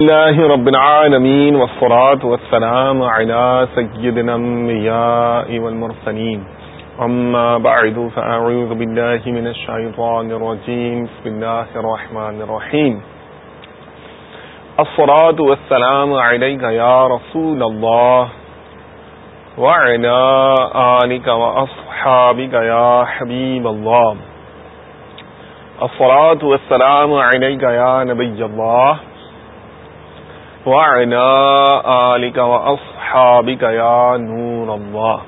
الله رب العالمين والصلاة والسلام على سيد الأنبياء والمرسلين. أما بعد، فأعوذ بالله من الشيطان الرجيم. بسم الله الرحمن الرحيم. الصلاة والسلام عليك يا رسول الله وعلى آلك وأصحابك يا حبيب الله. الصلاة والسلام عليك يا نبي الله وعلى آلك وأصحابك يا نور الله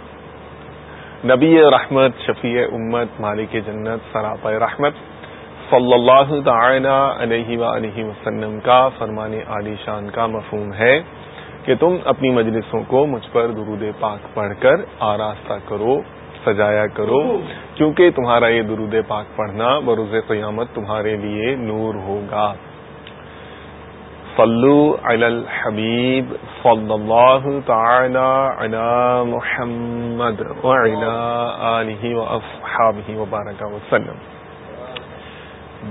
نبی رحمت، شفیع امت، مالک جنت سراپ رحمت، صلی اللہ تعالی علیہ وآلہ وسلم کا فرمان عالی شان کا مفہوم ہے کہ تم اپنی مجلسوں کو مجھ پر درود پاک پڑھ کر آراستہ کرو، سجایا کرو، کیونکہ تمہارا یہ درود پاک پڑھنا بروز قیامت تمہارے لیے نور ہوگا۔ صلو علی الحبیب صلی اللہ تعالی علی محمد وعلی آلہ و وبارک وسلم.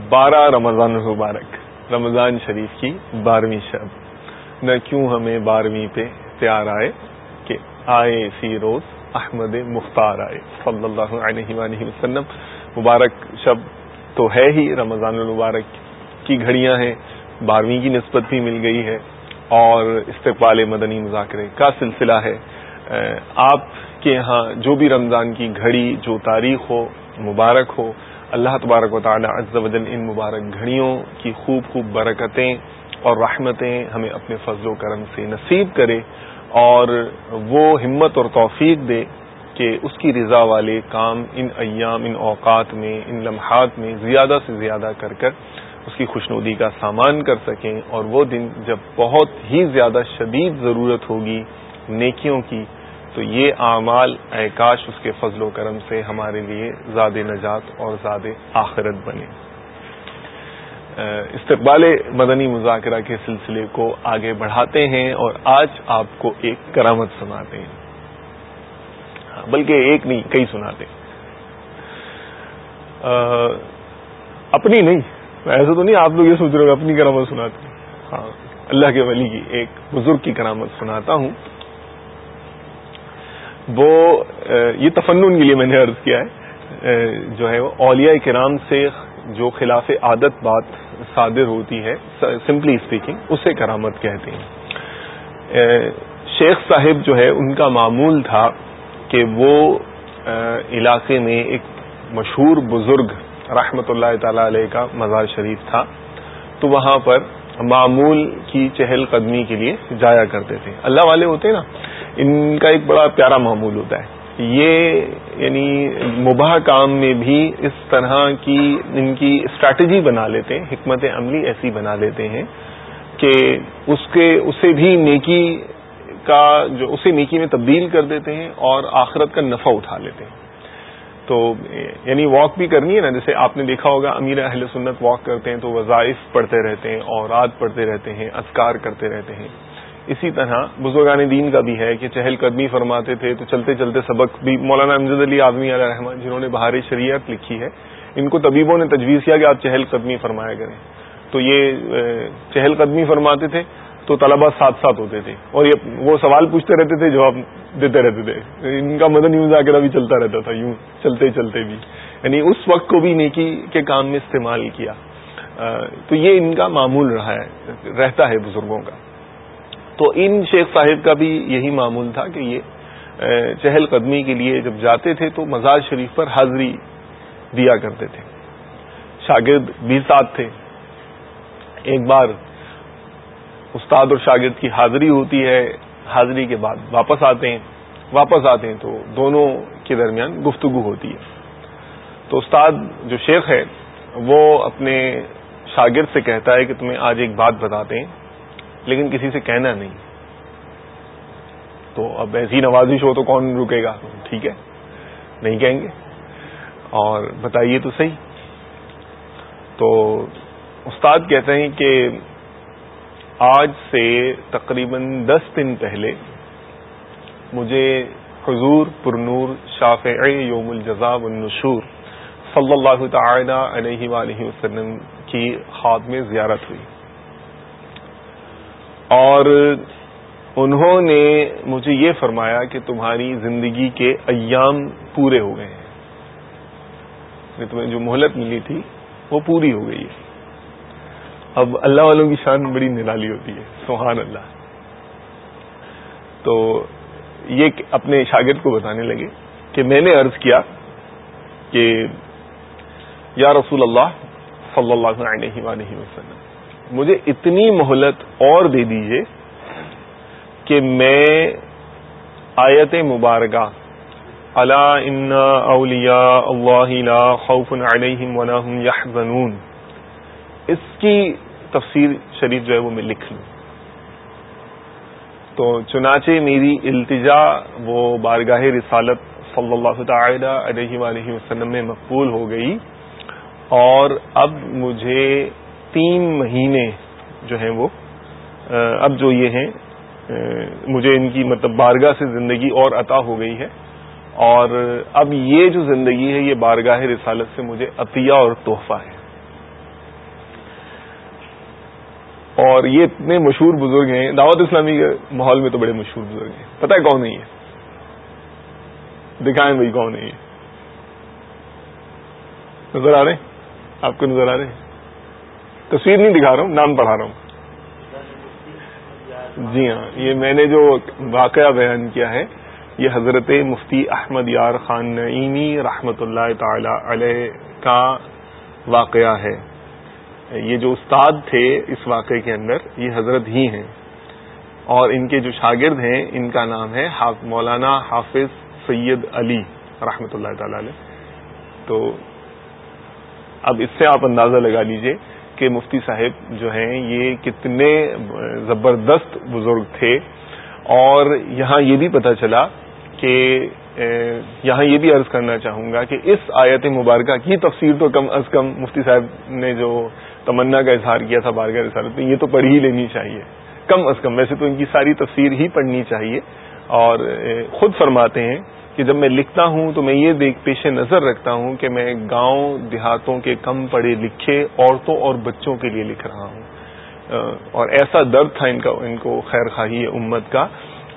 بارہ رمضان مبارک رمضان شریف کی بارہویں شب۔ نہ کیوں ہمیں بارہویں پہ پیار آئے کہ آئے اسی روز احمد مختار آئے، صلی اللہ علیہ وآلہ وسلم۔ مبارک شب تو ہے ہی، رمضان المبارک کی گھڑیاں ہیں۔ بارہویں کی نسبت بھی مل گئی ہے اور استقبال مدنی مذاکرے کا سلسلہ ہے۔ آپ کے یہاں جو بھی رمضان کی گھڑی، جو تاریخ ہو، مبارک ہو، اللہ تبارک و تعالی عز و جل ان مبارک گھڑیوں کی خوب خوب برکتیں اور رحمتیں ہمیں اپنے فضل و کرم سے نصیب کرے اور وہ ہمت اور توفیق دے کہ اس کی رضا والے کام ان ایام، ان اوقات میں، ان لمحات میں زیادہ سے زیادہ کر کر اس کی خوشنودی کا سامان کر سکیں اور وہ دن جب بہت ہی زیادہ شدید ضرورت ہوگی نیکیوں کی، تو یہ اعمال کاش اس کے فضل و کرم سے ہمارے لیے زیادہ نجات اور زیادہ آخرت بنے۔ استقبال مدنی مذاکرہ کے سلسلے کو آگے بڑھاتے ہیں اور آج آپ کو ایک کرامت سناتے ہیں۔ بلکہ ایک نہیں، کئی سناتے ہیں۔ اپنی نہیں ایسا تو نہیں، آپ لوگ یہ سوچ رہے اپنی کرامت سناتے ہاں اللہ کے ولی کی ایک بزرگ کی کرامت سناتا ہوں۔ وہ یہ تفنن کے لیے میں نے عرض کیا ہے۔ جو ہے وہ اولیاء کرام سے جو خلاف عادت بات صادر ہوتی ہے، سمپلی اسپیکنگ، اسے کرامت کہتے ہیں۔ شیخ صاحب جو ہے، ان کا معمول تھا کہ وہ علاقے میں ایک مشہور بزرگ رحمت اللہ تعالی علیہ کا مزار شریف تھا، تو وہاں پر معمول کی چہل قدمی کے لیے جایا کرتے تھے۔ اللہ والے ہوتے نا، ان کا ایک بڑا پیارا معمول ہوتا ہے۔ یہ یعنی مباح کام میں بھی اس طرح کی ان کی اسٹریٹجی بنا لیتے ہیں، حکمت عملی ایسی بنا لیتے ہیں کہ اس کے، اسے بھی نیکی کا جو، اسے نیکی میں تبدیل کر دیتے ہیں اور آخرت کا نفع اٹھا لیتے ہیں۔ تو یعنی واک بھی کرنی ہے نا، جیسے آپ نے دیکھا ہوگا، امیر اہل سنت واک کرتے ہیں تو وظائف پڑھتے رہتے ہیں اور پڑھتے رہتے ہیں، اذکار کرتے رہتے ہیں۔ اسی طرح بزرگان دین کا بھی ہے کہ چہل قدمی فرماتے تھے تو چلتے چلتے سبق بھی مولانا امجد علی اعظمی علیہ رحمان جنہوں نے بہار شریعت لکھی ہے، ان کو طبیبوں نے تجویز کیا کہ آپ چہل قدمی فرمایا کریں۔ تو یہ چہل قدمی فرماتے تھے۔ تو طلبا ساتھ ساتھ ہوتے تھے۔ اور یہ وہ سوال پوچھتے رہتے تھے، جواب دیتے رہتے تھے۔ ان کا مدن مذاکرہ بھی چلتا رہتا تھا، یوں چلتے چلتے بھی۔ یعنی اس وقت کو بھی نیکی کے کام میں استعمال کیا۔ تو یہ ان کا معمول رہا ہے، رہتا ہے بزرگوں کا۔ تو ان شیخ صاحب کا بھی یہی معمول تھا کہ یہ چہل قدمی کے لیے جب جاتے تھے تو مزار شریف پر حاضری دیا کرتے تھے۔ شاگرد بھی ساتھ تھے۔ ایک بار استاد اور شاگرد کی حاضری ہوتی ہے، حاضری کے بعد واپس آتے ہیں، واپس آتے ہیں تو دونوں کے درمیان گفتگو ہوتی ہے۔ تو استاد جو شیخ ہے، وہ اپنے شاگرد سے کہتا ہے کہ تمہیں آج ایک بات بتاتے ہیں، لیکن کسی سے کہنا نہیں۔ تو اب ایسی نوازش ہو تو کون رکے گا؟ ٹھیک ہے، نہیں کہیں گے۔ اور بتائیے تو صحیح۔ تو استاد کہتے ہیں کہ آج سے تقریباً دس دن پہلے مجھے حضور پرنور شاف یوم الجزاب النشور صلی اللہ تعالی علیہ وآلہ وسلم کی خواب میں زیارت ہوئی۔ اور انہوں نے مجھے یہ فرمایا کہ تمہاری زندگی کے ایام پورے ہو گئے ہیں۔ یعنی تمہیں جو مہلت ملی تھی وہ پوری ہو گئی ہے۔ اب اللہ والوں کی شان بڑی نرالی ہوتی ہے، سبحان اللہ۔ تو یہ اپنے شاگرد کو بتانے لگے کہ میں نے عرض کیا کہ یا رسول اللہ صلی اللہ علیہ وآلہ وسلم، مجھے اتنی مہلت اور دے دیجیے کہ میں آیت مبارکہ اللہ ان اولیاء اللہ لا خوف علیہم ولا هم يحزنون اس کی تفسیر شریف جو ہے وہ میں لکھ لوں۔ تو چنانچہ میری التجا وہ بارگاہ رسالت صلی اللہ تعالی علیہ وآلہ وسلم میں مقبول ہو گئی اور اب مجھے تین مہینے جو ہیں وہ اب جو یہ ہیں مجھے ان کی مطلب بارگاہ سے زندگی اور عطا ہو گئی ہے۔ اور اب یہ جو زندگی ہے، یہ بارگاہ رسالت سے مجھے عطیہ اور تحفہ ہے۔ اور یہ اتنے مشہور بزرگ ہیں، دعوت اسلامی کے ماحول میں تو بڑے مشہور بزرگ ہیں۔ پتہ ہے کون نہیں ہے؟ دکھائیں بھائی کون نہیں ہے۔ نظر آ رہے ہیں؟ آپ کو نظر آ رہے ہیں؟ تصویر نہیں دکھا رہا ہوں، نام پڑھا رہا ہوں۔ جی ہاں یہ میں نے جو واقعہ بیان کیا ہے، یہ حضرت مفتی احمد یار خان نعیمی رحمت اللہ تعالی علیہ کا واقعہ ہے۔ یہ جو استاد تھے اس واقعے کے اندر، یہ حضرت ہی ہیں۔ اور ان کے جو شاگرد ہیں، ان کا نام ہے مولانا حافظ سید علی رحمت اللہ تعالی علیہ۔ تو اب اس سے آپ اندازہ لگا لیجیے کہ مفتی صاحب جو ہیں، یہ کتنے زبردست بزرگ تھے۔ اور یہاں یہ بھی پتہ چلا کہ یہاں یہ بھی عرض کرنا چاہوں گا کہ اس آیت مبارکہ کی تفسیر تو کم از کم مفتی صاحب نے جو تمنا کا اظہار کیا تھا بارگاہ رسالت میں، یہ تو پڑھ ہی لینی چاہیے۔ کم از کم، ویسے تو ان کی ساری تفسیر ہی پڑھنی چاہیے۔ اور خود فرماتے ہیں کہ جب میں لکھتا ہوں تو میں یہ دیکھ، پیش نظر رکھتا ہوں کہ میں گاؤں دیہاتوں کے کم پڑھے لکھے عورتوں اور بچوں کے لیے لکھ رہا ہوں۔ اور ایسا درد تھا ان کا، ان کو خیر خواہی امت کا۔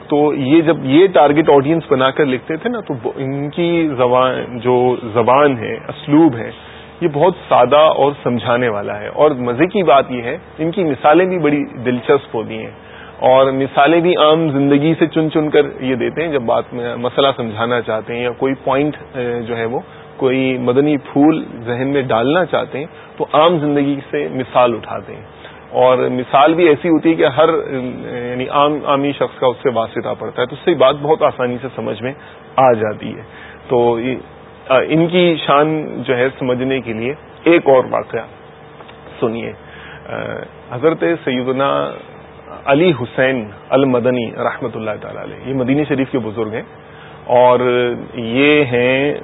تو یہ جب یہ ٹارگٹ آڈینس بنا کر لکھتے تھے نا، تو ان کی زبان، جو زبان ہے، اسلوب ہے یہ بہت سادہ اور سمجھانے والا ہے۔ اور مزے کی بات یہ ہے، ان کی مثالیں بھی بڑی دلچسپ ہوتی ہیں۔ اور مثالیں بھی عام زندگی سے چن چن کر یہ دیتے ہیں، جب بات میں مسئلہ سمجھانا چاہتے ہیں یا کوئی پوائنٹ جو ہے وہ، کوئی مدنی پھول ذہن میں ڈالنا چاہتے ہیں، تو عام زندگی سے مثال اٹھاتے ہیں۔ اور مثال بھی ایسی ہوتی ہے کہ ہر یعنی عام، عامی شخص کا اس سے واسطہ پڑتا ہے، تو اس سے بات بہت آسانی سے سمجھ میں آ جاتی ہے۔ تو ان کی شان جو ہے سمجھنے کے لیے ایک اور واقعہ سنیے۔ حضرت سیدنا علی حسین المدنی رحمۃ اللہ تعالی علیہ، یہ مدینی شریف کے بزرگ ہیں۔ اور یہ ہیں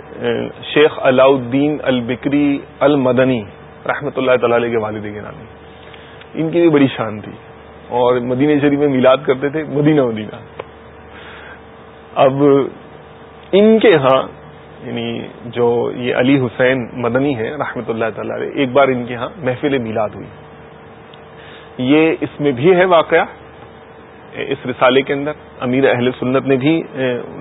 شیخ علاؤدین البکری المدنی رحمۃ اللہ تعالی علیہ کے والد کے نامی ان کی بھی بڑی شان تھی۔ اور مدینہ شریف میں میلاد کرتے تھے، مدینہ مدینہ۔ اب ان کے ہاں یعنی جو یہ علی حسین مدنی ہے رحمۃ اللہ تعالی علیہ، ایک بار ان کے ہاں محفل میلاد ہوئی۔ یہ اس میں بھی ہے واقعہ، اس رسالے کے اندر امیر اہل سنت نے بھی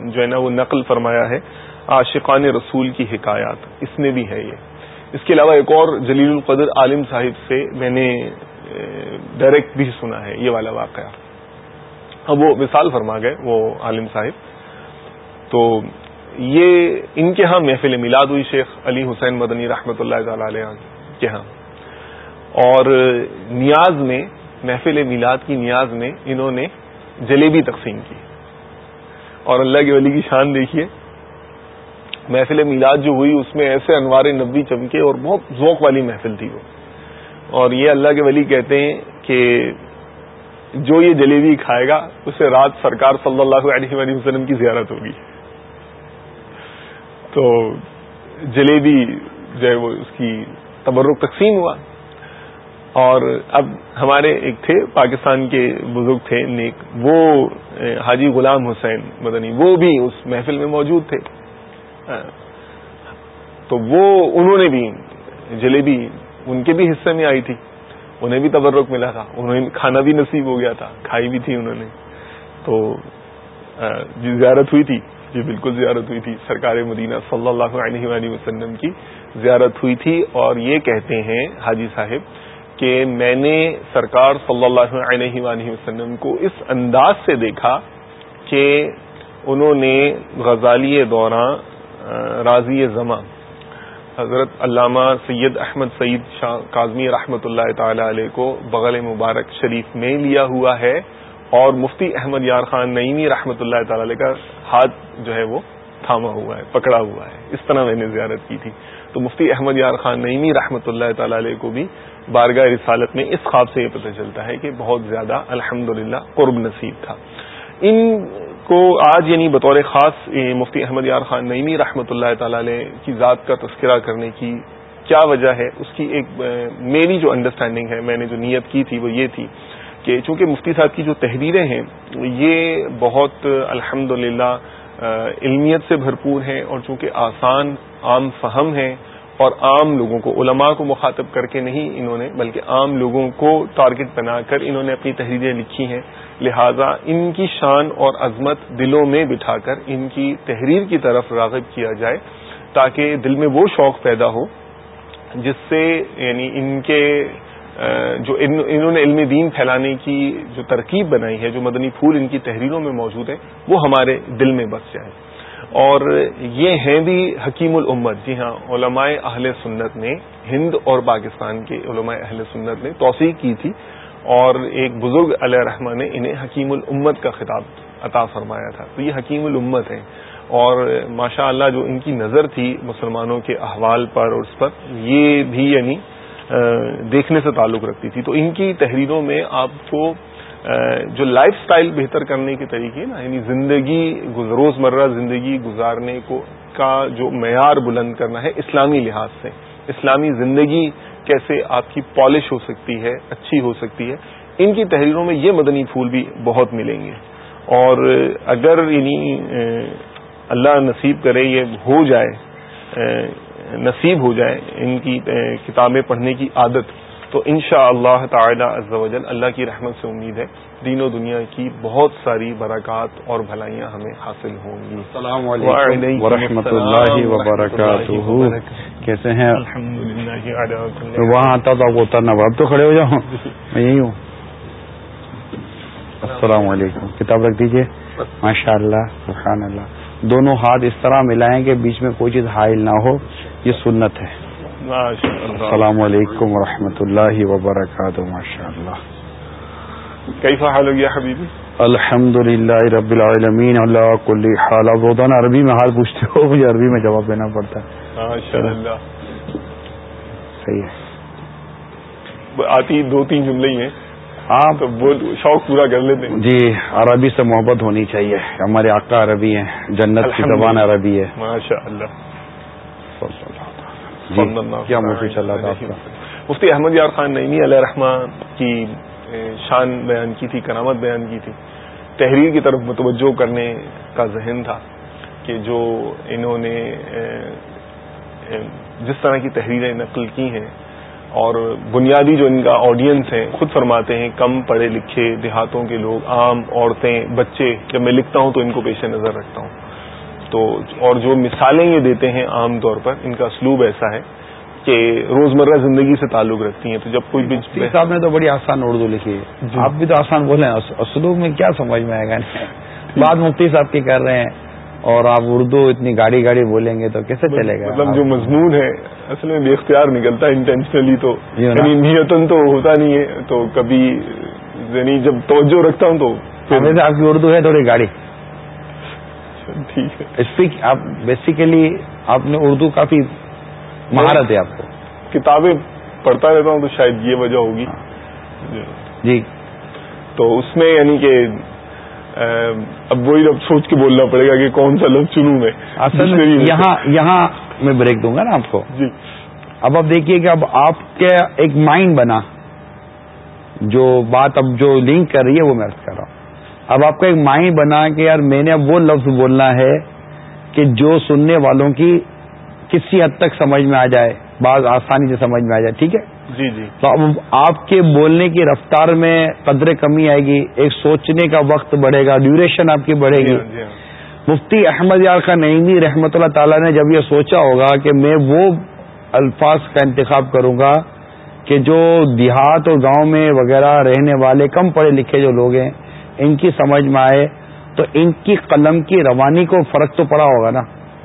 جو ہے نا، وہ نقل فرمایا ہے، عاشقان رسول کی حکایات، اس میں بھی ہے یہ۔ اس کے علاوہ ایک اور جلیل القدر عالم صاحب سے میں نے ڈائریکٹ بھی سنا ہے یہ والا واقعہ۔ اب وہ مثال فرما گئے، وہ عالم صاحب۔ تو یہ ان کے ہاں محفل میلاد ہوئی شیخ علی حسین مدنی رحمۃ اللہ تعالی علیہ کے ہاں۔ اور نیاز میں، محفل میلاد کی نیاز میں انہوں نے جلیبی تقسیم کی۔ اور اللہ کے ولی کی شان دیکھیے، محفل میلاد جو ہوئی، اس میں ایسے انوار نبی چمکے اور بہت ذوق والی محفل تھی وہ۔ اور یہ اللہ کے ولی کہتے ہیں کہ جو یہ جلیبی کھائے گا، اسے رات سرکار صلی اللہ علیہ وسلم کی زیارت ہوگی۔ تو جلیبی جو ہے وہ اس کی تبرک تقسیم ہوا۔ اور اب ہمارے ایک تھے، پاکستان کے بزرگ تھے نیک، وہ حاجی غلام حسین مدنی، وہ بھی اس محفل میں موجود تھے۔ ہاں۔ تو وہ، انہوں نے بھی جلیبی ان کے بھی حصے میں آئی تھی۔ انہیں بھی تبرک ملا تھا۔ انہیں کھانا بھی نصیب ہو گیا تھا، کھائی بھی تھی انہوں نے۔ تو جی زیارت ہوئی تھی۔ جی بالکل زیارت ہوئی تھی سرکار مدینہ صلی اللہ علیہ وآلہ وسلم کی زیارت ہوئی تھی اور یہ کہتے ہیں حاجی صاحب کہ میں نے سرکار صلی اللہ علیہ وآلہ وسلم کو اس انداز سے دیکھا کہ انہوں نے غزالی دوران راضی زمان حضرت علامہ سید احمد سعید شاہ کاظمی رحمۃ اللہ تعالی علیہ کو بغل مبارک شریف میں لیا ہوا ہے۔ اور مفتی احمد یار خان نعیمی رحمۃ اللہ تعالی علیہ کا ہاتھ جو ہے وہ تھاما ہوا ہے، پکڑا ہوا ہے۔ اس طرح میں نے زیارت کی تھی۔ تو مفتی احمد یار خان نعیمی رحمۃ اللہ تعالی علیہ کو بھی بارگاہ رسالت میں اس خواب سے یہ پتہ چلتا ہے کہ بہت زیادہ الحمد قرب نصیب تھا۔ ان کو آج یعنی بطور خاص مفتی احمد یار خان نعیمی رحمۃ اللہ تعالی علیہ کی ذات کا تذکرہ کرنے کی کیا وجہ ہے؟ اس کی ایک میری جو انڈرسٹینڈنگ ہے، میں نے جو نیت کی تھی وہ یہ تھی کہ چونکہ مفتی صاحب کی جو تحریریں ہیں، یہ بہت الحمد علمیت سے بھرپور ہیں اور چونکہ آسان، عام فہم ہیں اور عام لوگوں کو، علماء کو مخاطب کر کے نہیں انہوں نے، بلکہ عام لوگوں کو ٹارگٹ بنا کر انہوں نے اپنی تحریریں لکھی ہیں۔ لہذا ان کی شان اور عظمت دلوں میں بٹھا کر ان کی تحریر کی طرف راغب کیا جائے تاکہ دل میں وہ شوق پیدا ہو جس سے یعنی ان کے جو انہوں نے علم دین پھیلانے کی جو ترکیب بنائی ہے، جو مدنی پھول ان کی تحریروں میں موجود ہے وہ ہمارے دل میں بس جائے۔ اور یہ ہیں بھی حکیم الامت۔ جی ہاں علماء اہل سنت نے، ہند اور پاکستان کے علماء اہل سنت نے توسیع کی تھی۔ اور ایک بزرگ علیہ رحمٰ نے انہیں حکیم الامت کا خطاب عطا فرمایا تھا۔ تو یہ حکیم الامت ہیں۔ اور ماشاء اللہ جو ان کی نظر تھی مسلمانوں کے احوال پر اور اس پر، یہ بھی یعنی دیکھنے سے تعلق رکھتی تھی۔ تو ان کی تحریروں میں آپ کو جو لائف سٹائل بہتر کرنے کے طریقے نا یعنی زندگی روز مرہ زندگی گزارنے کو، کا جو معیار بلند کرنا ہے اسلامی لحاظ سے۔ اسلامی زندگی کیسے آپ کی پالش ہو سکتی ہے، اچھی ہو سکتی ہے، ان کی تحریروں میں یہ مدنی پھول بھی بہت ملیں گے۔ اور اگر یعنی اللہ نصیب کرے، یہ ہو جائے نصیب ہو جائے ان کی کتابیں پڑھنے کی عادت تو ان شاء اللہ تعالی اللہ کی رحمت سے امید ہے دین و دنیا کی بہت ساری برکات اور بھلائیاں ہمیں حاصل ہوں گی۔ السلام علیکم ورحمۃ اللہ وبرکاتہ۔ کیسے ہیں وہاں آتا تو اترنا اب تو کھڑے ہو جاؤ۔ میں یہی ہوں۔ السلام علیکم۔ کتاب رکھ دیجیے ماشاء اللہ سبحان اللہ۔ دونوں ہاتھ اس طرح ملائیں کہ بیچ میں کوئی چیز حائل نہ ہو۔ یہ سنت ہے۔ السلام علیکم ورحمۃ اللہ وبرکاتہ ماشاء اللہ کیسا حال ہو گیا حبیبی؟ الحمد للہ رب العالمین اللہ کل حال۔ اب روزانہ عربی میں حال پوچھتے ہو مجھے عربی میں جواب دینا پڑتا ہے۔ صحیح ہے۔ آتی دو تین جملے ہی ہیں۔ ہاں۔ وہ شوق پورا کر لیتے ہیں۔ جی عربی سے محبت ہونی چاہیے۔ ہمارے آقا عربی ہیں جنت کی زبان عربی ہے۔ ماشاء اللہ کیا مفتی چل رہا تھا مفتی احمد یار خان نئی علیہ رحمان کی شان بیان کی تھی کرامت بیان کی تھی۔ تحریر کی طرف متوجہ کرنے کا ذہن تھا کہ جو انہوں نے جس طرح کی تحریریں نقل کی ہیں اور بنیادی جو ان کا آڈینس ہے خود فرماتے ہیں کم پڑھے لکھے دیہاتوں کے لوگ عام عورتیں بچے جب میں لکھتا ہوں تو ان کو پیش نظر رکھتا ہوں۔ تو اور جو مثالیں یہ دیتے ہیں عام طور پر ان کا اسلوب ایسا ہے کہ روزمرہ زندگی سے تعلق رکھتی ہیں تو جب کوئی صاحب نے تو بڑی آسان اردو لکھی ہے۔ جی۔ آپ بھی تو آسان بولے ہیں اسلوب میں کیا سمجھ میں آئے گا؟ بات مفتی صاحب کی کر رہے ہیں اور آپ اردو اتنی گاڑی گاڑی بولیں گے تو کیسے چلے گا؟ مطلب جو مضمون ہے اصل میں بے اختیار نکلتا ہے انٹینشنلی تو۔ یعنی نیتن تو ہوتا نہیں ہے تو کبھی یعنی جب توجہ رکھتا ہوں تو آپ کی اردو ہے تھوڑی گاڑی۔ ٹھیک ہے۔ اسپیک آپ بیسیکلی آپ نے اردو کافی مہارت ہے آپ کو۔ کتابیں پڑھتا رہتا ہوں تو شاید یہ وجہ ہوگی۔ جی۔ تو اس میں یعنی کہ اب وہی اب سوچ کے بولنا پڑے گا کہ کون سا لفظ چنوں میں۔ اصل یہاں یہاں میں بریک دوں گا نا آپ کو۔ جی۔ اب آپ دیکھیے کہ اب آپ کے ایک مائنڈ بنا۔ جو بات اب جو لنک کر رہی ہے وہ میں کر رہا ہوں۔ اب آپ کا ایک مائنڈ بنا کہ یار میں نے اب وہ لفظ بولنا ہے کہ جو سننے والوں کی کسی حد تک سمجھ میں آ جائے بعض آسانی سے سمجھ میں آ جائے ٹھیک ہے؟ جی جی۔ تو اب آپ کے بولنے کی رفتار میں قدر کمی آئے گی ایک سوچنے کا وقت بڑھے گا ڈیوریشن آپ کی بڑھے گی۔ جی ہاں۔ مفتی احمد یار خان نعیمی رحمۃ اللہ تعالی نے جب یہ سوچا ہوگا کہ میں وہ الفاظ کا انتخاب کروں گا کہ جو دیہات اور گاؤں میں وغیرہ رہنے والے کم پڑھے لکھے جو لوگ ہیں ان کی سمجھ میں آئے تو ان کی قلم کی روانی کو فرق تو پڑا ہوگا نا۔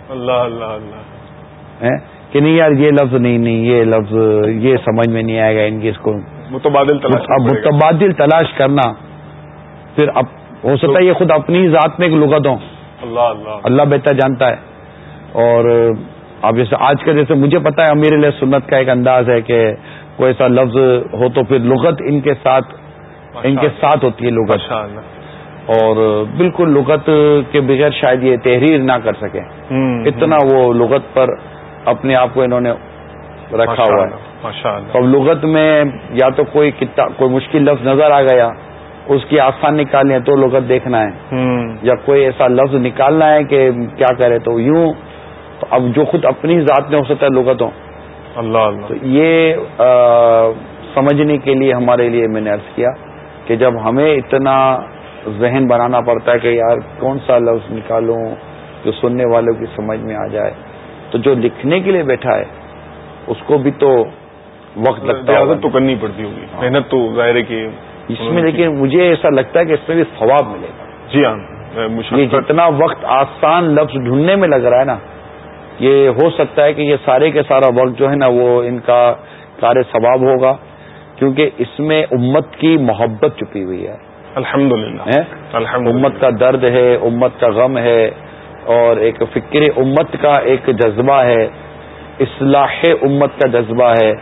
اللہ اللہ اللہ۔ کہ نہیں یار یہ لفظ نہیں نہیں یہ لفظ یہ سمجھ میں نہیں آئے گا ان کی اس کو۔ متبادل تلاش متبادل تلاش کرنا۔ پھر اب ہو سکتا ہے یہ خود اپنی ذات میں ایک لغت ہوں اللہ اللہ۔ اللہ بہتر جانتا ہے۔ اور اب جیسے آج کا جیسے مجھے پتا ہے میرے لیے سنت کا ایک انداز ہے کہ کوئی ایسا لفظ ہو تو پھر لغت ان کے ساتھ ان کے ساتھ ہوتی ہے لغت. اور بالکل لغت کے بغیر شاید یہ تحریر نہ کر سکے اتنا وہ لغت پر اپنے آپ کو انہوں نے رکھا ہوا ہے. اب لغت میں یا تو کوئی کوئی مشکل لفظ نظر آ گیا اس کی آسان نکالنی ہے تو لغت دیکھنا ہے. یا کوئی ایسا لفظ نکالنا ہے کہ کیا کرے تو یوں تو اب جو خود اپنی ذات میں ہو سکتا ہے لغتوں اللہ اللہ. تو یہ سمجھنے کے لیے ہمارے لیے میں نے ارض کیا کہ جب ہمیں اتنا ذہن بنانا پڑتا ہے کہ یار کون سا لفظ نکالوں جو سننے والوں کی سمجھ میں آ جائے تو جو لکھنے کے لیے بیٹھا ہے اس کو بھی تو وقت لگتا ہے تو کرنی پڑتی ہوگی۔ ہاں۔ محنت تو ظاہر ہے کہ اس میں لیکن مجھے ایسا لگتا ہے کہ اس میں بھی ثواب ملے گا۔ جی ہاں یہ جتنا وقت آسان لفظ ڈھونڈنے میں لگ رہا ہے نا یہ ہو سکتا ہے کہ یہ سارے کے سارا وقت جو ہے نا وہ ان کا کار ثواب ہوگا۔ کیونکہ اس میں امت کی محبت چپی ہوئی ہے۔ الحمد للہ امت کا درد ہے امت کا غم ہے اور ایک فکر امت کا ایک جذبہ ہے اصلاح امت کا جذبہ ہے۔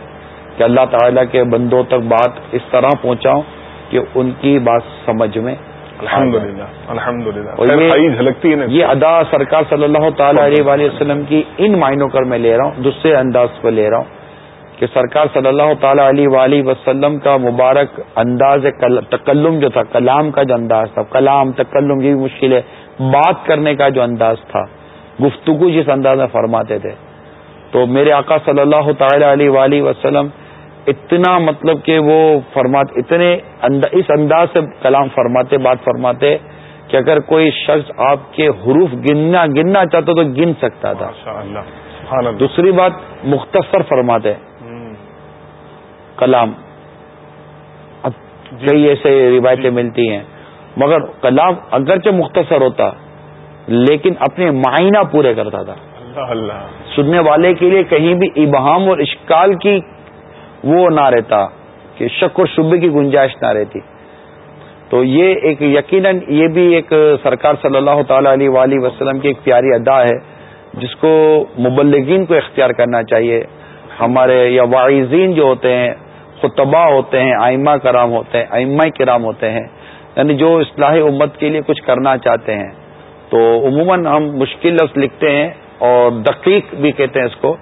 کہ اللہ تعالیٰ کے بندوں تک بات اس طرح پہنچاؤں کہ ان کی بات سمجھ میں الحمد للہ الحمد للہ یہ ادا سرکار صلی اللہ تعالی علیہ وسلم کی ان معنوں کر میں لے رہا ہوں دوسرے انداز پہ لے رہا ہوں۔ کہ سرکار صلی اللہ تعالی علیہ وآلہ وسلم کا مبارک انداز تکلم جو تھا کلام کا جو انداز تھا کلام تکلم یہ بھی مشکل ہے بات کرنے کا جو انداز تھا گفتگو جس انداز میں فرماتے تھے۔ تو میرے آقا صلی اللہ تعالی علیہ وآلہ وسلم اتنا مطلب کہ وہ فرماتے اتنے اس انداز سے کلام فرماتے بات فرماتے کہ اگر کوئی شخص آپ کے حروف گننا گننا چاہتا تو گن سکتا تھا۔ دوسری بات مختصر فرماتے کلام۔ اب جی۔ کئی ایسے روایتیں جی۔ ملتی ہیں۔ مگر کلام اگرچہ مختصر ہوتا لیکن اپنے معائنہ پورے کرتا تھا۔ سننے والے کے لیے کہیں بھی ابہام اور اشکال کی وہ نہ رہتا کہ شک و شبے کی گنجائش نہ رہتی۔ تو یہ ایک یقیناً یہ بھی ایک سرکار صلی اللہ تعالی علیہ وآلہ وسلم کی ایک پیاری ادا ہے جس کو مبلگین کو اختیار کرنا چاہیے۔ ہمارے یا واعظین جو ہوتے ہیں خطبہ ہوتے ہیں آئمہ کرام ہوتے ہیں آئمہ کرام ہوتے ہیں۔ یعنی جو اصلاح امت کے لیے کچھ کرنا چاہتے ہیں۔ تو عموماً ہم مشکل لفظ لکھتے ہیں اور دقیق بھی کہتے ہیں اس کو۔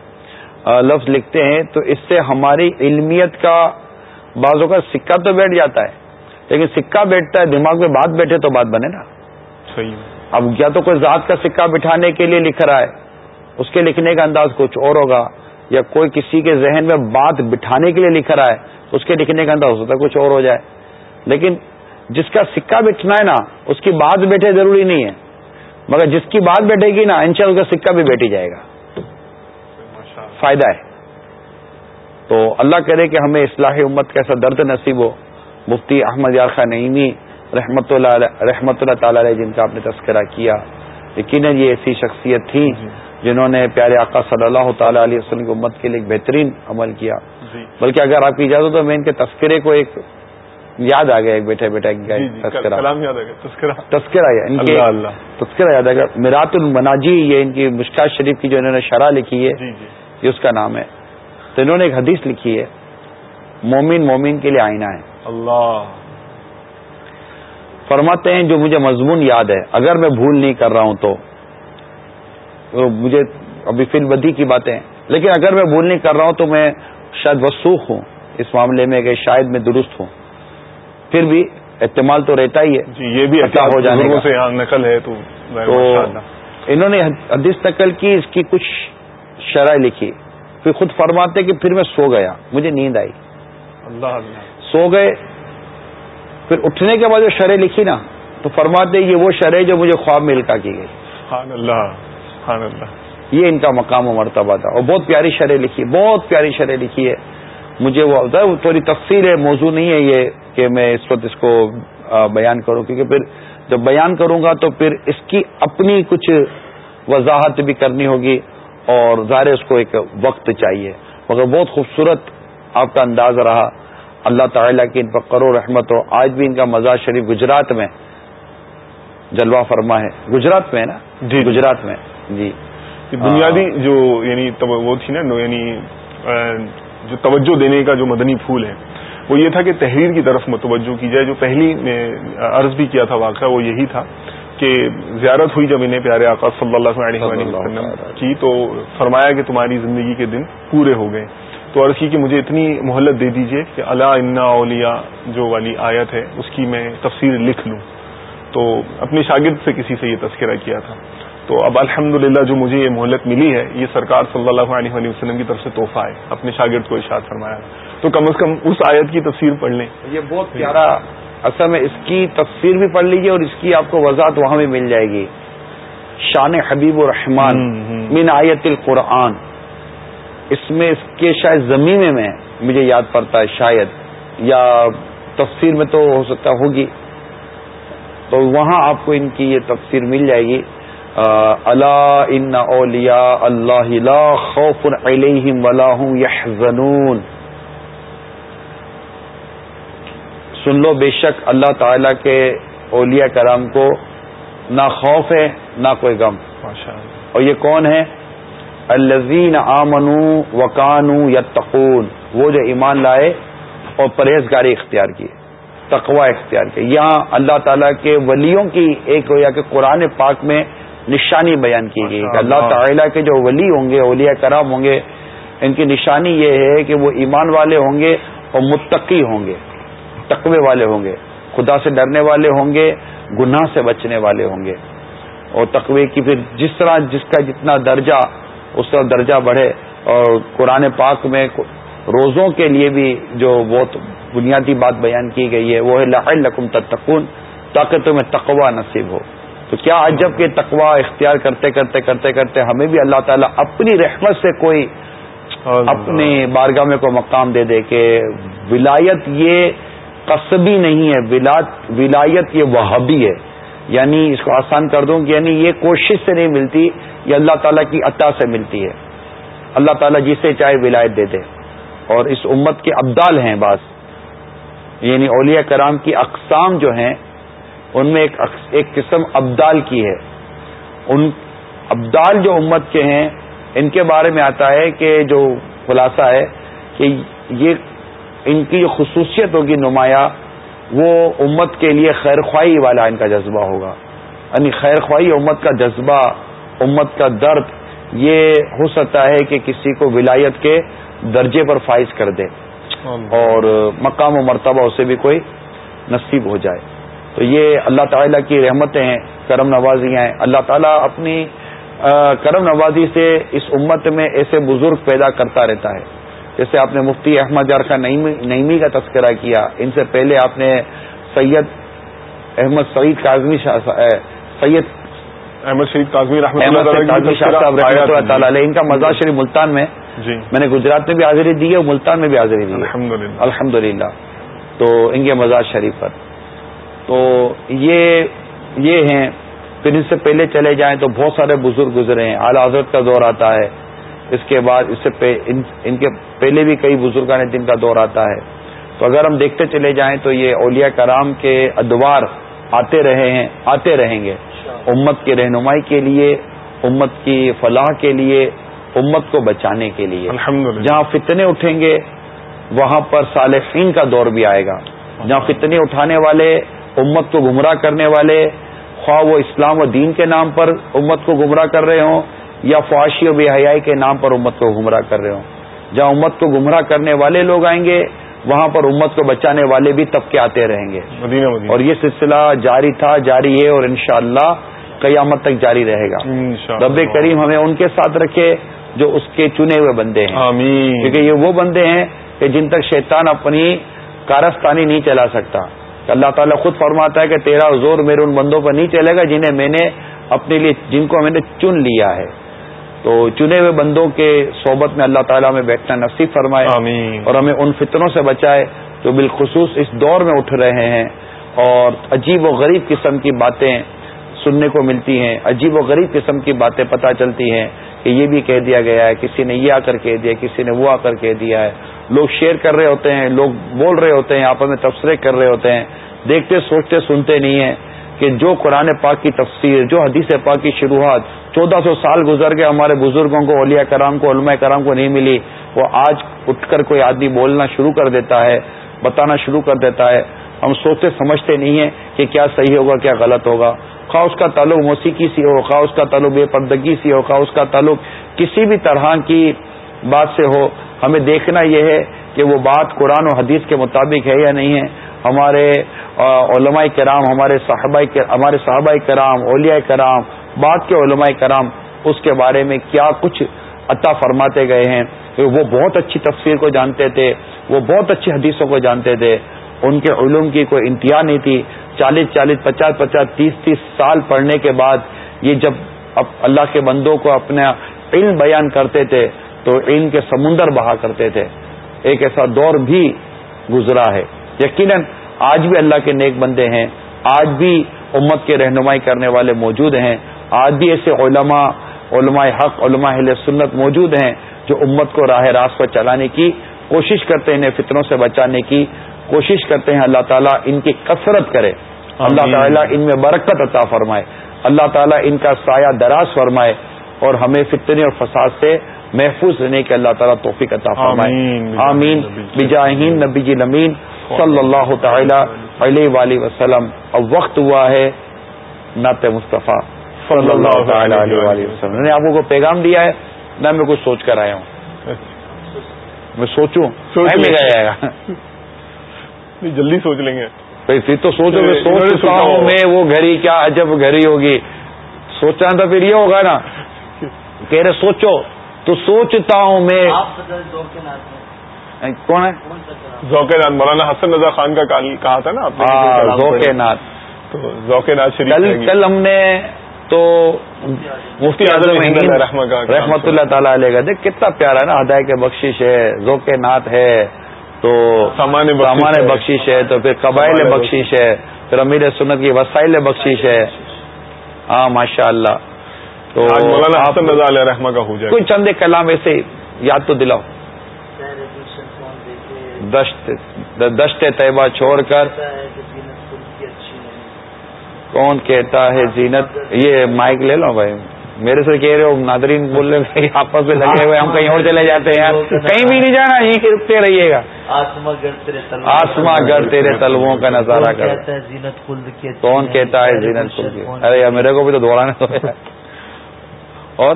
لفظ لکھتے ہیں تو اس سے ہماری علمیت کا بعضوں کا سکہ تو بیٹھ جاتا ہے۔ لیکن سکہ بیٹھتا ہے دماغ میں بات بیٹھے تو بات بنے نا۔ صحیح اب یا تو کوئی ذات کا سکہ بٹھانے کے لیے لکھ رہا ہے اس کے لکھنے کا انداز کچھ اور ہوگا۔ یا کوئی کسی کے ذہن میں بات بٹھانے کے لیے لکھ رہا ہے اس کے لکھنے کا انداز ہوتا ہے کچھ اور ہو جائے۔ لیکن جس کا سکہ بیٹھنا ہے نا اس کی بات بیٹھے ضروری نہیں ہے۔ مگر جس کی بات بیٹھے گی نا ان اس کا سکہ بھی بیٹھی جائے گا۔ فائدہ ہے۔ تو اللہ کرے کہ ہمیں اصلاح امت کا ایسا درد نصیب ہو۔ مفتی احمد یار خان نعیمی رحمت اللہ رحمت اللہ تعالی علیہ جن کا آپ نے تذکرہ کیا۔ یقیناً یہ ایسی شخصیت تھی جی۔ جنہوں نے پیارے آقا صلی اللہ تعالی علیہ وسلم کی امت کے لیے ایک بہترین عمل کیا۔ جی۔ بلکہ اگر آپ کی اجازت ہو میں ان کے تذکرے کو ایک یاد آ گیا ایک بیٹھے بیٹھے جی، تذکرہ۔ تذکرہ۔ تذکرہ یاد آ گیا۔ میرات المناجی یہ ان کی مشکات شریف کی جو انہوں نے شرح لکھی ہے یہ اس کا نام ہے۔ تو انہوں نے ایک حدیث لکھی ہے مومن مومن کے لیے آئینہ ہے۔ اللہ۔ فرماتے ہیں جو مجھے مضمون یاد ہے اگر میں بھول نہیں کر رہا ہوں تو۔ مجھے ابھی فل بدی کی باتیں۔ لیکن اگر میں بھول نہیں کر رہا ہوں تو میں شاید وسوخ ہوں اس معاملے میں کہ شاید میں درست ہوں۔ پھر بھی استعمال تو رہتا ہی ہے۔ جی یہ بھی اچھا ہو جانے سے نقل ہے تو انہوں نے حدیث نقل کی اس کی کچھ شرح لکھی۔ پھر خود فرماتے کہ پھر میں سو گیا۔ مجھے نیند آئی۔ اللہ سو گئے۔ پھر اٹھنے کے بعد جو شرح لکھی نا تو فرماتے یہ وہ شرح جو مجھے خواب میں لکھا کی گئی۔ اللہ۔ سبحان اللہ۔ یہ ان کا مقام و مرتبہ تھا۔ اور بہت پیاری شرح لکھی ہے، بہت پیاری شرح لکھی ہے۔ مجھے وہ تھوڑی تفصیل ہے، موضوع نہیں ہے یہ کہ میں اس وقت اس کو بیان کروں، کیونکہ پھر جب بیان کروں گا تو پھر اس کی اپنی کچھ وضاحت بھی کرنی ہوگی اور ظاہر اس کو ایک وقت چاہیے۔ مگر بہت خوبصورت آپ کا انداز رہا۔ اللہ تعالیٰ کی ان پر کرو رحمت ہو آج بھی ان کا مزار شریف گجرات میں جلوہ فرما ہے۔ گجرات میں ہے نا؟ جی. گجرات میں. جی. بنیادی جو یعنی وہ تھی نا یعنی جو توجہ دینے کا جو مدنی پھول ہے وہ یہ تھا کہ تحریر کی طرف متوجہ کی جائے. جو پہلی عرض بھی کیا تھا واقعہ وہ یہی تھا کہ زیارت ہوئی جب انہیں پیارے آقا صلی اللہ علیہ وسلم کی تو فرمایا کہ تمہاری زندگی کے دن پورے ہو گئے. تو عرض کی کہ مجھے اتنی مہلت دے دیجیے کہ اللہ انا اولیا جو والی آیت ہے اس کی میں تفسیر لکھ لوں. تو اپنے شاگرد سے کسی سے یہ تذکرہ کیا تھا۔ تو اب الحمد جو مجھے یہ مہلت ملی ہے یہ سرکار صلی اللہ علیہ وسلم کی طرف سے تحفہ ہے اپنے شاگرد کو ارشاد فرمایا۔ تو کم از کم اس آیت کی تفسیر پڑھ لیں۔ یہ بہت پیارا اصل میں اس کی تفسیر بھی پڑھ لیجیے اور اس کی آپ کو وضاحت وہاں بھی مل جائے گی۔ شان حبیب الرحمان من آیت القرآن۔ اس میں اس کے شاید زمین میں مجھے یاد پڑتا ہے شاید۔ یا تفسیر میں تو ہو سکتا ہوگی۔ تو وہاں آپ کو ان کی یہ تفسیر مل جائے گی۔ اللہ ان اولیاء اللہ لا خوف علیہم ولا هم يحزنون سن لو بے شک اللہ تعالی کے اولیاء کرام کو نہ خوف ہے نہ کوئی غم۔ اور یہ کون ہے؟ الزین آمنو وکانو یتقون۔ وہ جو ایمان لائے اور پرہیزگاری اختیار کی تقوا اختیار کی یہاں اللہ تعالیٰ کے ولیوں کی ایک ہو یا کہ قرآن پاک میں نشانی بیان کی گئی کہ اللہ تعالیٰ کے جو ولی ہوں گے اولیاء کرام ہوں گے ان کی نشانی یہ ہے کہ وہ ایمان والے ہوں گے اور متقی ہوں گے تقوی والے ہوں گے خدا سے ڈرنے والے ہوں گے گناہ سے بچنے والے ہوں گے۔ اور تقوی کی پھر جس طرح جس کا جتنا درجہ اس کا درجہ بڑھے۔ اور قرآن پاک میں روزوں کے لیے بھی جو بہت بنیادی بات بیان کی گئی ہے وہ ہے لقم تتقون تاکہ تمہیں تقوا نصیب ہو۔ تو کیا آج جبکہ تقوا اختیار کرتے کرتے کرتے کرتے ہمیں بھی اللہ تعالیٰ اپنی رحمت سے کوئی اپنے بارگاہ میں کوئی مقام دے دے کہ ولایت یہ قصبی نہیں ہے ولایت یہ وہابی ہے۔ یعنی اس کو آسان کر دوں کہ یعنی یہ کوشش سے نہیں ملتی یہ اللہ تعالیٰ کی عطا سے ملتی ہے۔ اللہ تعالیٰ جسے چاہے ولایت دے دے۔ اور اس امت کے ابدال ہیں بعض۔ یعنی اولیاء کرام کی اقسام جو ہیں، ان میں ایک ایک قسم ابدال کی ہے۔ ان ابدال جو امت کے ہیں، ان کے بارے میں آتا ہے کہ جو خلاصہ ہے کہ یہ، ان کی جو خصوصیت ہوگی نمایاں، وہ امت کے لیے خیر خواہی والا ان کا جذبہ ہوگا۔ یعنی خیر خواہی امت کا جذبہ، امت کا درد، یہ ہو سکتا ہے کہ کسی کو ولایت کے درجے پر فائز کر دے۔ اور مقام و مرتبہ اسے بھی کوئی نصیب ہو جائے۔ تو یہ اللہ تعالیٰ کی رحمتیں ہیں کرم نوازیاں ہیں۔ اللہ تعالیٰ اپنی کرم نوازی سے اس امت میں ایسے بزرگ پیدا کرتا رہتا ہے۔ جیسے آپ نے مفتی احمد یارخا نئیمی کا تذکرہ کیا ان سے پہلے آپ نے سید احمد سعید کاظمی شاہ سید احمد شہید کاظمی اللہ تعالیٰ ان کا مزار شریف ملتان میں جی۔ میں نے گجرات میں بھی حاضری دی ہے اور ملتان میں بھی حاضری دی ہے۔ الحمد للہ تو ان کے مزار شریف پر۔ تو یہ یہ ہیں۔ پھر ان سے پہلے چلے جائیں تو بہت سارے بزرگ گزرے ہیں۔ اعلی حضرت کا دور آتا ہے۔ اس کے بعد اس سے ان کے پہلے بھی کئی بزرگان دن کا دور آتا ہے۔ تو اگر ہم دیکھتے چلے جائیں تو یہ اولیاء کرام کے ادوار آتے رہے ہیں آتے رہیں گے۔ امت کی رہنمائی کے لیے امت کی فلاح کے لیے امت کو بچانے کے لیے۔ جہاں فتنے اٹھیں گے وہاں پر صالحین کا دور بھی آئے گا۔ جہاں فتنے اٹھانے والے امت کو گمراہ کرنے والے خواہ وہ اسلام و دین کے نام پر امت کو گمراہ کر رہے ہوں یا فواشی و بے حیائی کے نام پر امت کو گمراہ کر رہے ہوں۔ جہاں امت کو گمراہ کرنے والے لوگ آئیں گے وہاں پر امت کو بچانے والے بھی طبقے آتے رہیں گے۔ مدینہ مدینہ۔ اور یہ سلسلہ جاری تھا جاری ہے اور انشاءاللہ قیامت تک جاری رہے گا۔ رب کریم ہمیں ان کے ساتھ رکھے۔ جو اس کے چنے ہوئے بندے ہیں۔ کیونکہ یہ وہ بندے ہیں کہ جن تک شیطان اپنی کارستانی نہیں چلا سکتا۔ اللہ تعالیٰ خود فرماتا ہے کہ تیرا زور میرے ان بندوں پر نہیں چلے گا جنہیں میں نے اپنے لیے جن کو میں نے چن لیا ہے۔ تو چنے ہوئے بندوں کے صحبت میں اللہ تعالیٰ میں بیٹھنا نصیب فرمائے آمین۔ اور ہمیں ان فطروں سے بچائے جو بالخصوص اس دور میں اٹھ رہے ہیں۔ اور عجیب و غریب قسم کی باتیں سننے کو ملتی ہیں، عجیب و غریب قسم کی باتیں پتہ چلتی ہیں کہ یہ بھی کہہ دیا گیا ہے، کسی نے یہ آ کر کہہ دیا، کسی نے وہ آ کر کہہ دیا ہے۔ لوگ شیئر کر رہے ہوتے ہیں، لوگ بول رہے ہوتے ہیں، آپس میں تبصرے کر رہے ہوتے ہیں۔ دیکھتے، سوچتے، سنتے نہیں ہیں کہ جو قرآن پاک کی تفسیر، جو حدیث پاک کی شروعات چودہ سو سال گزر کے ہمارے بزرگوں کو، اولیاء کرام کو، علماء کرام کو نہیں ملی، وہ آج اٹھ کر کوئی آدمی بولنا شروع کر دیتا ہے، بتانا شروع کر دیتا ہے۔ ہم سوچتے، سمجھتے نہیں ہیں کہ کیا صحیح ہوگا، کیا غلط ہوگا۔ خواہ اس کا تعلق موسیقی سے ہو، خواہ اس کا تعلق بے پردگی سے ہو، خواہ اس کا تعلق کسی بھی طرح کی بات سے ہو، ہمیں دیکھنا یہ ہے کہ وہ بات قرآن و حدیث کے مطابق ہے یا نہیں ہے۔ ہمارے علماء کرام، ہمارے صحابہ ہمارے صحابہ کرام، اولیاء کرام، بعد کے علماء کرام اس کے بارے میں کیا کچھ عطا فرماتے گئے ہیں۔ وہ بہت اچھی تفسیر کو جانتے تھے، وہ بہت اچھی حدیثوں کو جانتے تھے۔ ان کے علوم کی کوئی انتہا نہیں تھی۔ چالیس چالیس، پچاس پچاس، تیس تیس سال پڑھنے کے بعد یہ جب اللہ کے بندوں کو اپنا علم بیان کرتے تھے تو علم کے سمندر بہا کرتے تھے۔ ایک ایسا دور بھی گزرا ہے۔ یقیناً آج بھی اللہ کے نیک بندے ہیں۔ آج بھی امت کے رہنمائی کرنے والے موجود ہیں۔ آج بھی ایسے علماء علماء حق، علماء اہل سنت موجود ہیں جو امت کو راہ راست پر چلانے کی کوشش کرتے ہیں، انہیں فطروں سے بچانے کی۔ کوشش کرتے ہیں اللہ تعالیٰ ان کی کثرت کرے۔ اللہ تعالیٰ ان میں برکت عطا فرمائے۔ اللہ تعالیٰ ان کا سایہ دراز فرمائے اور ہمیں فطرے اور فساد سے محفوظ رہنے کے اللہ تعالیٰ توفیق عطا فرمائے۔ آمین۔ بجاہین نبی جی نمین صلی اللہ تعالی علیہ وسلم۔ اب وقت ہوا ہے نعت مصطفیٰ صلی اللہ تعالی علیہ وسلم۔ نے آپ کو پیغام دیا ہے؟ نہ میں کچھ سوچ کر آیا ہوں۔ میں سوچوں۔ گا جلدی سوچ لیں گے۔ پھر تو سوچو میں سوچتا ہوں میں وہ گھڑی کیا عجب گھڑی ہوگی۔ سوچنا تو پھر یہ ہوگا نا۔ کہہ رہے سوچو۔ تو سوچتا ہوں میں۔ کون ہے؟ ذوق ناتھ مولانا حسن رضا خان کا کہا تھا نا ہاں، ذوق ناتھ تو ذوق ناتھ شریف کل ہم نے تو مفتی اعظم رحمت اللہ تعالیٰ علیہ کا۔ دیکھ کتنا پیارا ہے نا ہدایہ کے بخشش ہے۔ ذوق ناتھ ہے۔ تو سامان بخشش ہے۔ تو پھر قبائل بخشش ہے۔ پھر امیر سنت کی وسائل بخشش ہے۔ ہاں ماشاء اللہ تو رحمہ کا ہو جائے کوئی چند کلام ایسے یاد تو دلاؤ۔ دشت طیبہ چھوڑ کر کون کہتا ہے زینت؟ یہ مائک لے لو بھائی۔ میرے سے کہہ رہے ہو ناظرین بول رہے آپس میں لگے ہوئے ہم کہیں اور چلے جاتے ہیں۔ یار کہیں بھی نہیں جانا یہیں رکتے رہیے گا۔ آسما گڑھ تیرے تلووں کا نظارہ کر کون کہتا ہے زینت خلد ارے یار میرے کو بھی تو دوڑانے تو اور؟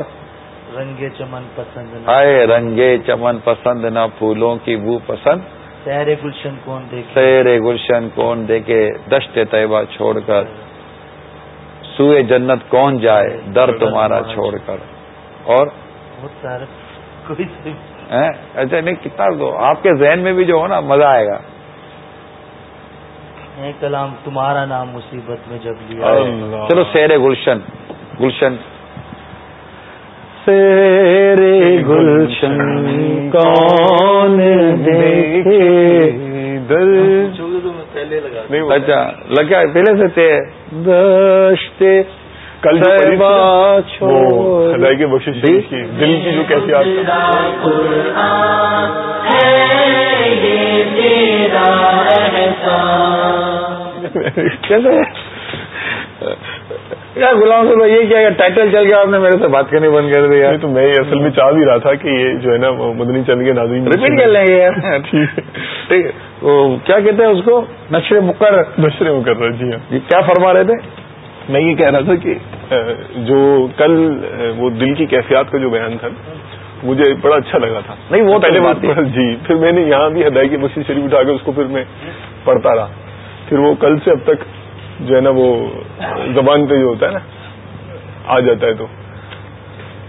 رنگے چمن پسند آئے رنگے چمن پسند نہ پھولوں کی بو پسند۔ سیر گلشن کون دیکھے؟ سیر گلشن کون دیکھے؟ دشت طیبہ چھوڑ کر۔ سوئے جنت کون جائے؟ در تمہارا چھوڑ کر۔ اور؟ اچھا نہیں کتنا دو۔ آپ کے ذہن میں بھی جو ہو نا مزہ آئے گا۔ کلام تمہارا نام مصیبت میں جب لیا چلو سیر گلشن۔ گلشن۔ سیر گلشن کون دیکھے؟ اچھا لگا پہلے سے تھے دشتے کل خدائی کی بخش دل کی جو کیسی کیسے یار غلام صاحب یہ کیا ٹائٹل چل گیا آپ نے میرے سے بات کرنی بند کر دیا تو میں اصل میں چاہ بھی رہا تھا کہ یہ جو ہے نا مدنی چند کے ناظرین ریپیٹ کر لیں گے یار۔ ٹھیک ہے۔ کیا کہتے ہیں اس کو؟ نشر مقرر۔ نشر مقرر جی ہاں۔ جی کیا فرما رہے تھے؟ میں یہ کہہ رہا تھا کہ جو کل وہ دل کی کیفیات کا جو بیان تھا مجھے بڑا اچھا لگا تھا۔ نہیں وہ پہلے بات جی پھر میں نے یہاں بھی ہدایت کی مسیح شریف اٹھا کے اس کو پھر میں پڑھتا رہا۔ پھر وہ کل سے اب تک جو ہے نا وہ زبان پہ جو ہوتا ہے نا آ جاتا ہے تو۔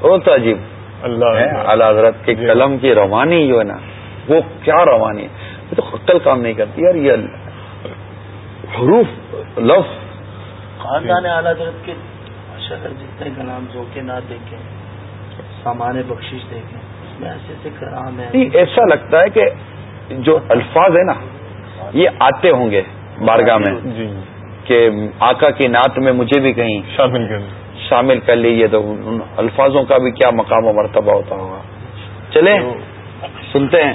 وہ تو عجیب۔ اللہ۔ اللہ حضرت کے جی۔ قلم کی رومانی جو ہے نا وہ کیا روانی ہے؟ تو عقل کام نہیں کرتی۔ یار یہ حروف لفظ۔ خاندان اعلیٰ حضرت کے شکر جتنے جو کے نہ دیکھیں سامان بخشش دیکھیں اس میں ایسے ایسے کرام ہے ایسا لگتا ہے کہ جو الفاظ ہے نا یہ آتے ہوں گے بارگاہ میں۔ جی۔ کہ آقا کی نعت میں مجھے بھی کہیں شامل کر شامل کر لیجیے تو ان الفاظوں کا بھی کیا مقام و مرتبہ ہوتا ہوگا۔ چلیں سنتے ہیں۔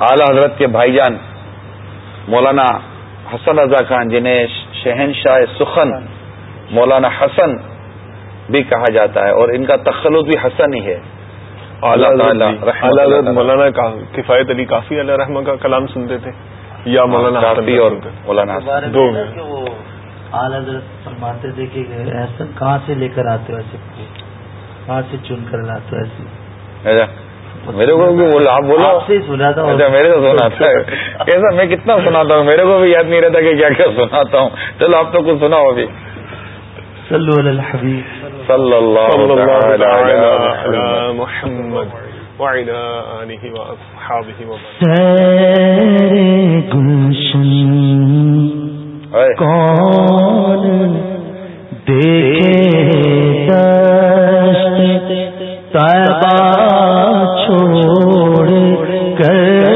اعلی حضرت کے بھائی جان مولانا حسن رضا خان جنہیں شہنشاہ سخن مولانا حسن بھی کہا جاتا ہے اور ان کا تخلط بھی حسن ہی ہے۔ مولانا کفایت علی کافی علیہ رحمہ کا کلام سنتے تھے۔ یا مولانا کافی اور مولانا دو اعلی حضرت فرماتے تھے کہ ایسا کہاں سے لے کر آتے ہو ایسے کہاں سے چن کر لاتے ہو ایسے؟ میرے کو بھی بولا آپ بولو سے سنا تھا۔ اچھا میرے کو سناتا ہے کیسا میں کتنا سناتا ہوں؟ میرے کو بھی یاد نہیں رہتا کہ کیا کیا سناتا ہوں۔ چلو آپ تو کچھ سنا ہو الحبیب۔ صلی اللہ علیہ محمد۔ وعلى آله وأصحابه گلشن کون دیکھے دشت طیبہ چھوڑ کر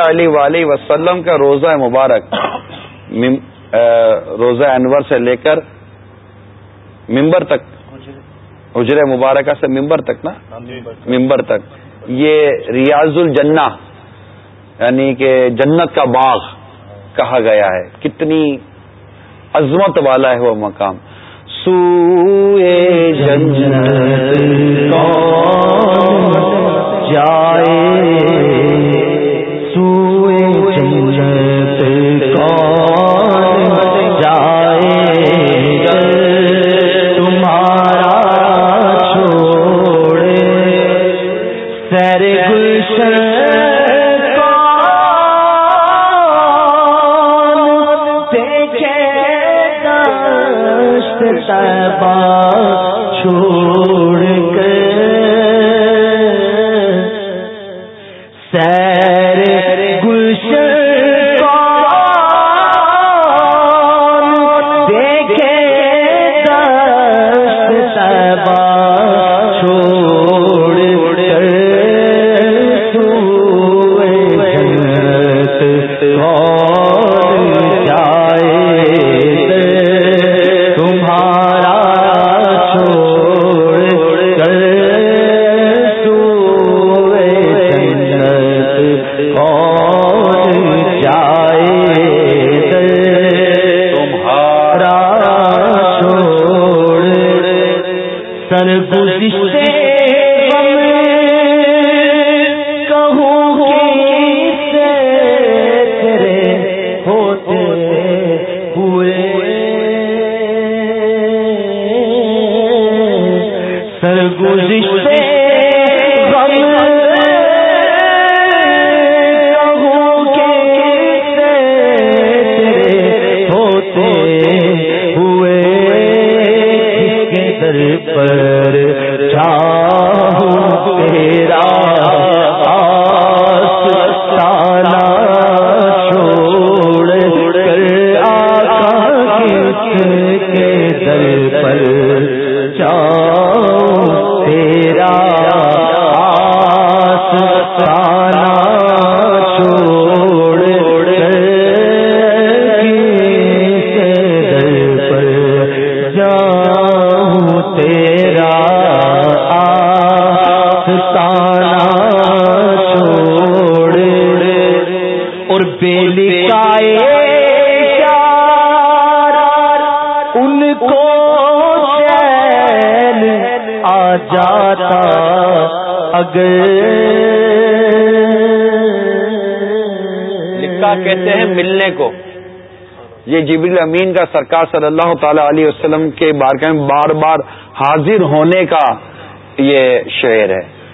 علیہ وسلم کا روزہ مبارک روزہ انور سے لے کر ممبر تک، حجر مبارکہ سے ممبر تک نا؟ ممبر تک۔ یہ ریاض الجنہ یعنی کہ جنت کا باغ کہا گیا ہے۔ کتنی عظمت والا ہے وہ مقام۔ سوئے جنت جائے؟ جاتا جبریل امین کا سرکار صلی اللہ تعالی علیہ وسلم کے بارگاہ میں بار بار حاضر ہونے کا یہ شعر ہے۔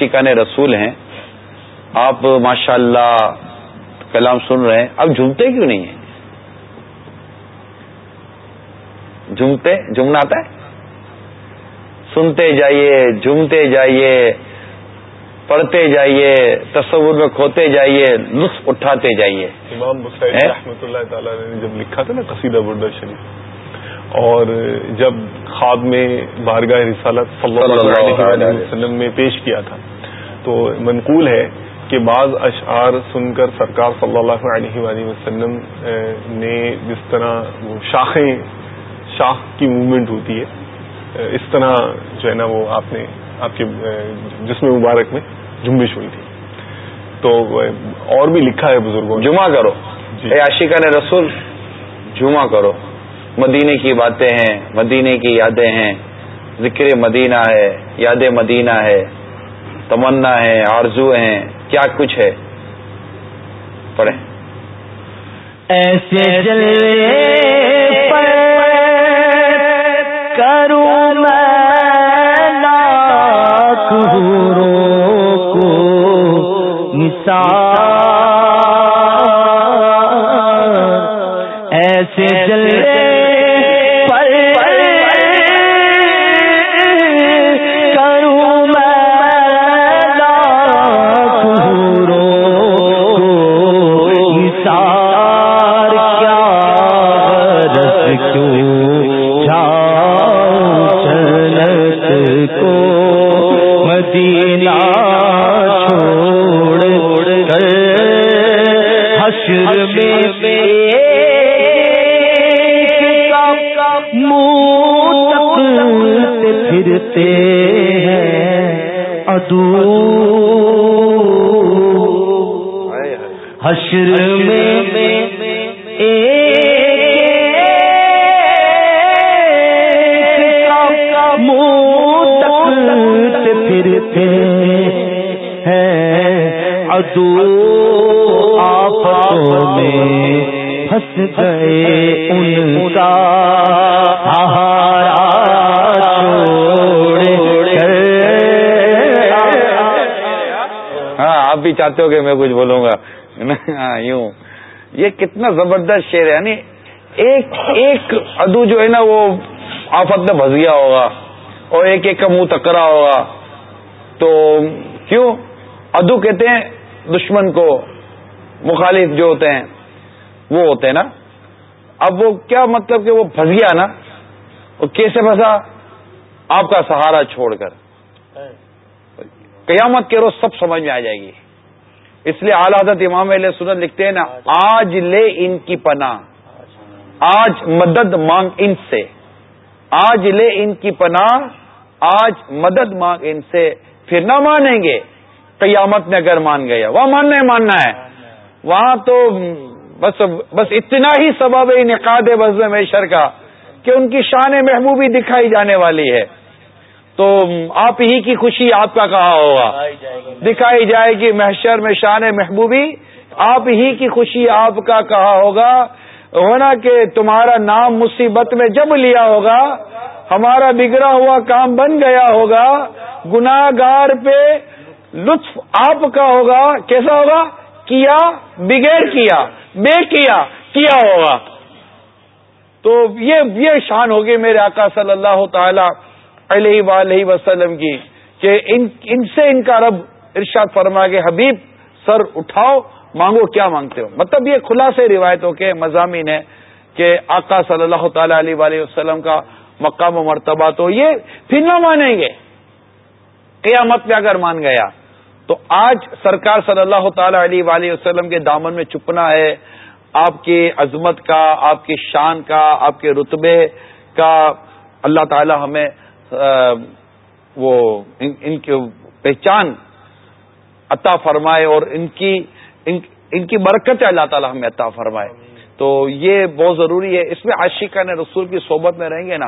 عاشقان رسول ہیں۔ آپ ماشاء اللہ کلام سن رہے ہیں۔ اب جھومتے کیوں نہیں ہیں؟ جھومتے؟ جھومنا آتا ہے؟ سنتے جائیے جھومتے جائیے پڑھتے جائیے تصور میں کھوتے جائیے لطف اٹھاتے جائیے۔ امام رحمۃ اللہ تعالی نے جب لکھا تھا نا قصیدہ بردا شریف اور جب خواب میں بارگاہ رسالت صلی اللہ علیہ وسلم میں پیش کیا تھا تو منقول ہے کہ بعض اشعار سن کر سرکار صلی اللہ علیہ وآلہ وسلم نے جس طرح وہ شاخیں شاخ کی موومنٹ ہوتی ہے اس طرح جو ہے نا وہ آپ نے آپ کے جسم مبارک میں جمبش ہوئی تھی۔ تو اور بھی لکھا ہے بزرگوں جمعہ کرو۔ جی۔ اے عاشقہ نے رسول جمعہ کرو۔ مدینے کی باتیں ہیں مدینے کی یادیں ہیں۔ ذکر مدینہ ہے یاد مدینہ ہے۔ تمنا ہے آرزو ہیں کیا کچھ ہے؟ پڑھیں۔ ایسے کروں مثال حشر میں پھرتے ہیں۔ ادو۔ آپوں میں پھنس گئے ان کا ہاں، آپ بھی چاہتے ہو کہ میں کچھ بولوں گا۔ ہاں، یوں۔ یہ کتنا زبردست شعر ہے۔ یعنی ایک ایک ادو جو ہے نا، وہ آفت میں پھنس گیا ہوگا اور ایک ایک کا منہ تکرا ہوگا۔ تو کیوں؟ ادو کہتے ہیں دشمن کو۔ مخالف جو ہوتے ہیں، وہ ہوتے ہیں نا۔ اب وہ کیا مطلب کہ وہ پھنس گیا نا؟ وہ کیسے پھنسا؟ آپ کا سہارا چھوڑ کر۔ قیامت کے روز سب سمجھ میں آ جائے گی۔ اس لیے اعلی حضرت امام علیہ سنت لکھتے ہیں نا، آج لے ان کی پناہ۔ آج مدد مانگ ان سے۔ آج لے ان کی پناہ، آج مدد مانگ ان سے۔ پھر نہ مانیں گے۔ قیامت میں اگر مان گیا وہاں ماننا ہے ماننا ہے۔ وہاں تو بس بس اتنا ہی سبب انعقاد بزم میشر کا کہ ان کی شان محبوبی دکھائی جانے والی ہے۔ تو آپ ہی کی خوشی آپ کا کہا ہوگا؟ دکھائی جائے گی محشر میں شان محبوبی۔ آپ ہی کی خوشی آپ کا کہا ہوگا؟ ہونا کہ تمہارا نام مصیبت میں جب لیا ہوگا، ہمارا بگڑا ہوا کام بن گیا ہوگا۔ گناگار پہ لطف آپ کا ہوگا۔ کیسا ہوگا؟ کیا، بغیر کیا، بے کیا کیا ہوگا؟ تو یہ شان ہوگی میرے آقا صلی اللہ تعالی علیہ وآلہ وسلم کی کہ ان ان سے ان کا رب ارشاد فرما کے حبیب، سر اٹھاؤ، مانگو کیا مانگتے ہو؟ مطلب یہ کھلا سے روایتوں کے مضامین ہے کہ آقا صلی اللہ تعالی علیہ وآلہ وسلم کا مقام و مرتبہ تو یہ پھر نہ مانیں گے۔ قیامت میں اگر مان گیا تو آج سرکار صلی اللہ تعالی علیہ وآلہ وسلم کے دامن میں چپنا ہے آپ کی عظمت کا آپ کی شان کا آپ کے رتبے کا۔ اللہ تعالی ہمیں وہ ان, ان کی پہچان عطا فرمائے اور ان کی ان, ان کی برکت اللہ تعالی ہمیں عطا فرمائے۔ تو یہ بہت ضروری ہے۔ اس میں عاشقہ نے رسول کی صحبت میں رہیں گے نا؟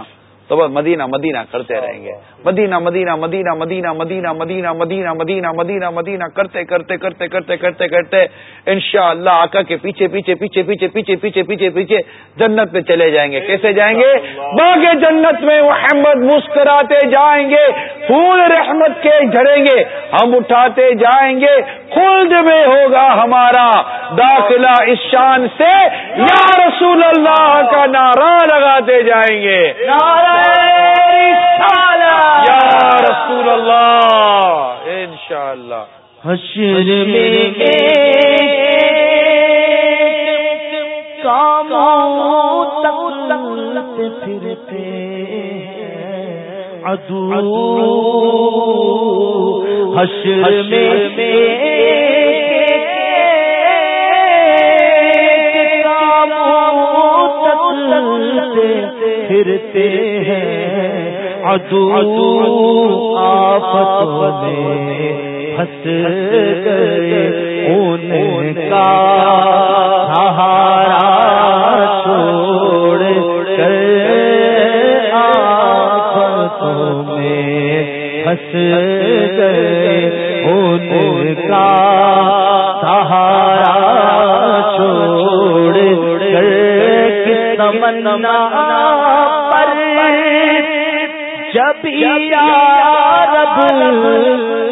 تو بس مدینہ مدینہ کرتے رہیں گے مدینہ مدینہ مدینہ مدینہ مدینہ مدینہ مدینہ مدینہ مدینہ مدینہ کرتے کرتے کرتے کرتے کرتے کرتے ان شاء اللہ آکا کے پیچھے پیچھے پیچھے پیچھے پیچھے پیچھے پیچھے پیچھے جنت میں چلے جائیں گے کیسے جائیں گے باغ جنت میں محمد مسکراتے جائیں گے پھول رحمت کے جھڑیں گے ہم اٹھاتے جائیں گے خلد میں ہوگا ہمارا داخلہ اس شان سے یا رسول اللہ کا نعرہ لگاتے جائیں گے یا رسول اللہ۔ انشاءاللہ۔ حشر میں کاموں تک پھرتے عدو۔ حشر میں پھرتے ہیں۔ ادو آفت میں پھنس گئے ان کا۔ سہارا چھوڑ کر آفتوں میں پھنس گئے ان کا۔ سہارا چھوڑ کر تمنا جب رب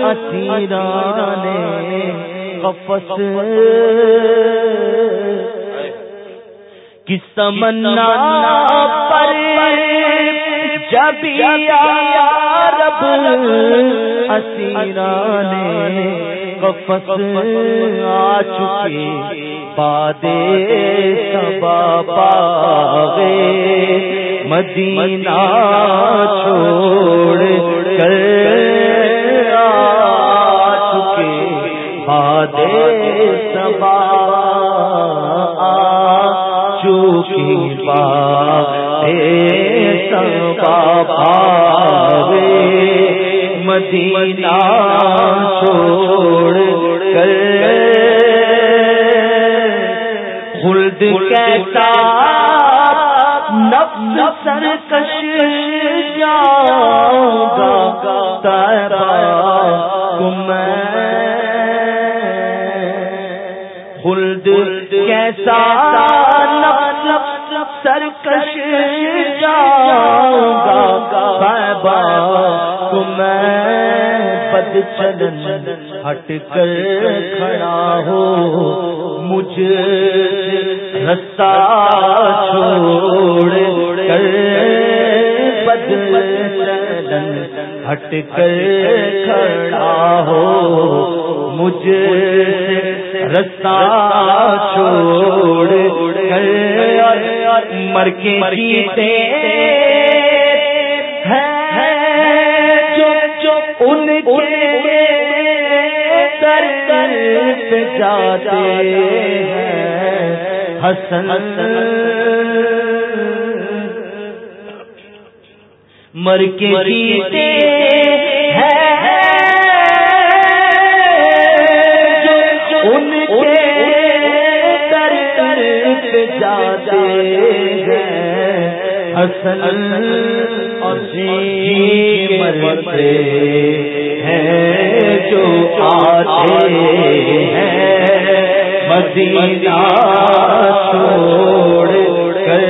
اسیران کپس کس تمنا پر جب رب اسیران کپس آ چکے باد بابا مدینہ چھوڑ کر آ چکے۔ باد سبا چوکی بابے مدینہ چھوڑ کر خلد کیسا سرکش جاؤں گا تیرا خلد کیسا نفس سرکش جاؤں گا بابا تمہیں بد چلن ہٹ کر کھڑا ہو، مجھ رستہ چھوڑ کر بدل چلن ہٹ کر کھڑا ہو، مجھ رستہ چھوڑ کر مر کے جیتے ان کے پہ جاتے ہیں۔ حسن۔ مر کے جیتے ہیں۔ ان کے پہ جاتے ہیں۔ حسن۔ مرتے ہیں جو آتے ہیں۔ مدینہ چھوڑ کر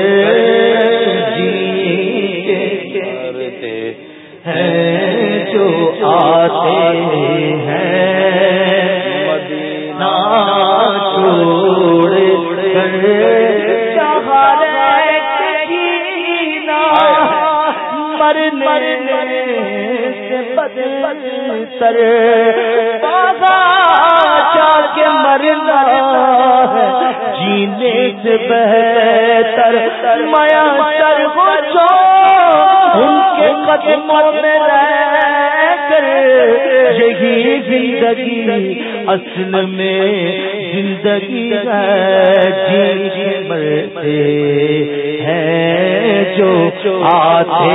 جیتے ہیں جو آتے اصل میں زندگی ہے جی مرتے ہیں جو آتے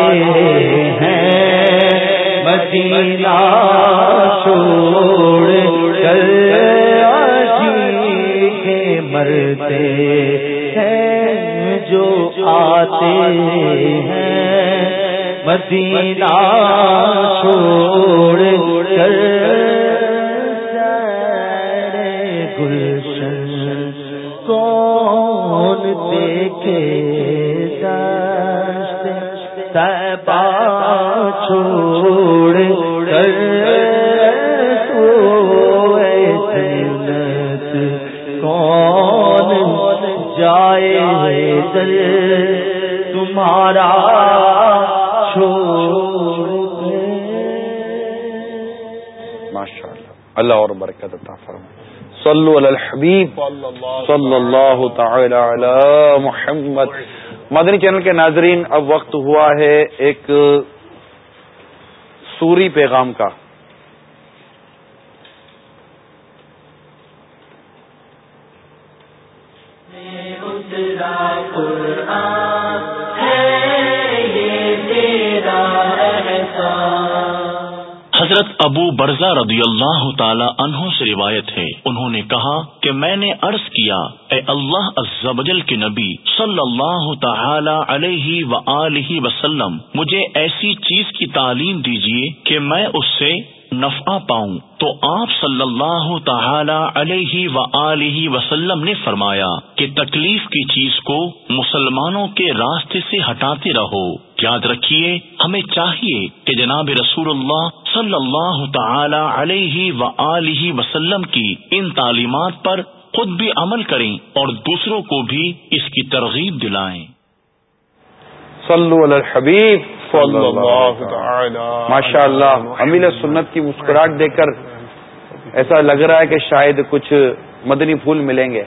ہیں مدینہ چھوڑ کر جی کے مرتے ہیں جو آتے ہیں مدینہ چھوڑ الحبیب صلی اللہ تعالی علی محمد۔ مدنی چینل کے ناظرین، اب وقت ہوا ہے ایک سوری پیغام کا۔ قرآن حضرت ابو برزا رضی اللہ تعالی عنہ سے روایت ہے۔ انہوں نے کہا کہ میں نے عرض کیا، اے اللہ عزوجل کے نبی، صلی اللہ تعالی علیہ و وسلم، مجھے ایسی چیز کی تعلیم دیجیے کہ میں اس سے نفع پاؤں۔ تو آپ صلی اللہ تعالی علیہ و وسلم نے فرمایا کہ تکلیف کی چیز کو مسلمانوں کے راستے سے ہٹاتے رہو۔ یاد رکھیے، ہمیں چاہیے کہ جناب رسول اللہ صلی اللہ تعالی علیہ و وسلم کی ان تعلیمات پر خود بھی عمل کریں اور دوسروں کو بھی اس کی ترغیب دلائیں۔ صلو علی الحبیب ماشاء اللہ امیل سنت کی مسکراہٹ دیکھ کر ایسا لگ رہا ہے کہ شاید کچھ مدنی پھول ملیں گے۔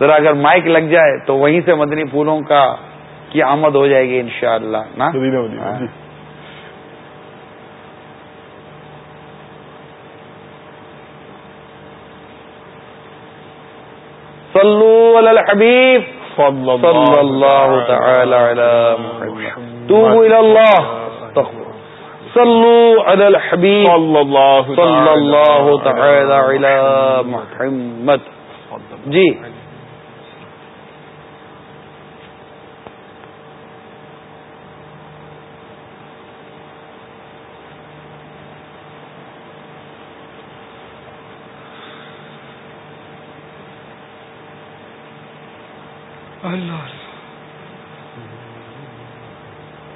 ذرا اگر مائک لگ جائے تو وہیں سے مدنی پھولوں کا کی آمد ہو جائے گی انشاءاللہ نا؟ ہاں۔ صلو علی الحبیب۔ صلی اللہ تعالی علی محمد۔ توبوا الى اللہ۔ صلو علی الحبیب۔ صلی اللہ تعالی علی محمد۔ جی۔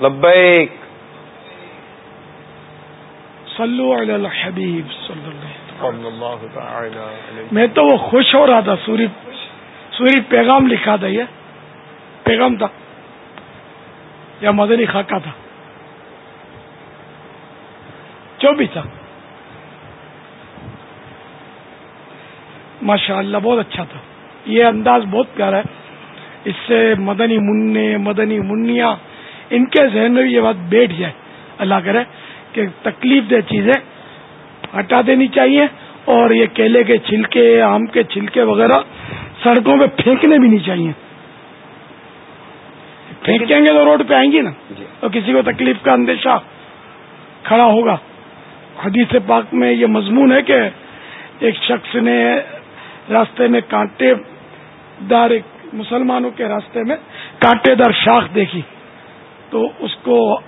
لبیک. صلو علی الحبیب صلی اللہ میں تو وہ خوش ہو رہا تھا سوری سوری پیغام لکھا تھا یہ. پیغام تھا۔ یا مدنی خاکہ تھا۔ جو بھی تھا۔ ماشاء اللہ بہت اچھا تھا۔ یہ انداز بہت پیارا ہے۔ اس سے مدنی منع مدنی منیا ان کے ذہن میں بھی یہ بات بیٹھ جائے۔ اللہ کرے کہ تکلیف دہ چیزیں ہٹا دینی چاہیے اور یہ کیلے کے چھلکے آم کے چھلکے وغیرہ سڑکوں پہ پھینکنے بھی نہیں چاہیے۔ پھینکیں گے تو روڈ پہ آئیں گی نا۔ اور جی۔ کسی کو تکلیف کا اندیشہ کھڑا ہوگا۔ حدیث پاک میں یہ مضمون ہے کہ ایک شخص نے راستے میں کانٹے دار ایک مسلمانوں کے راستے میں کانٹے دار شاخ دیکھی تو اس کو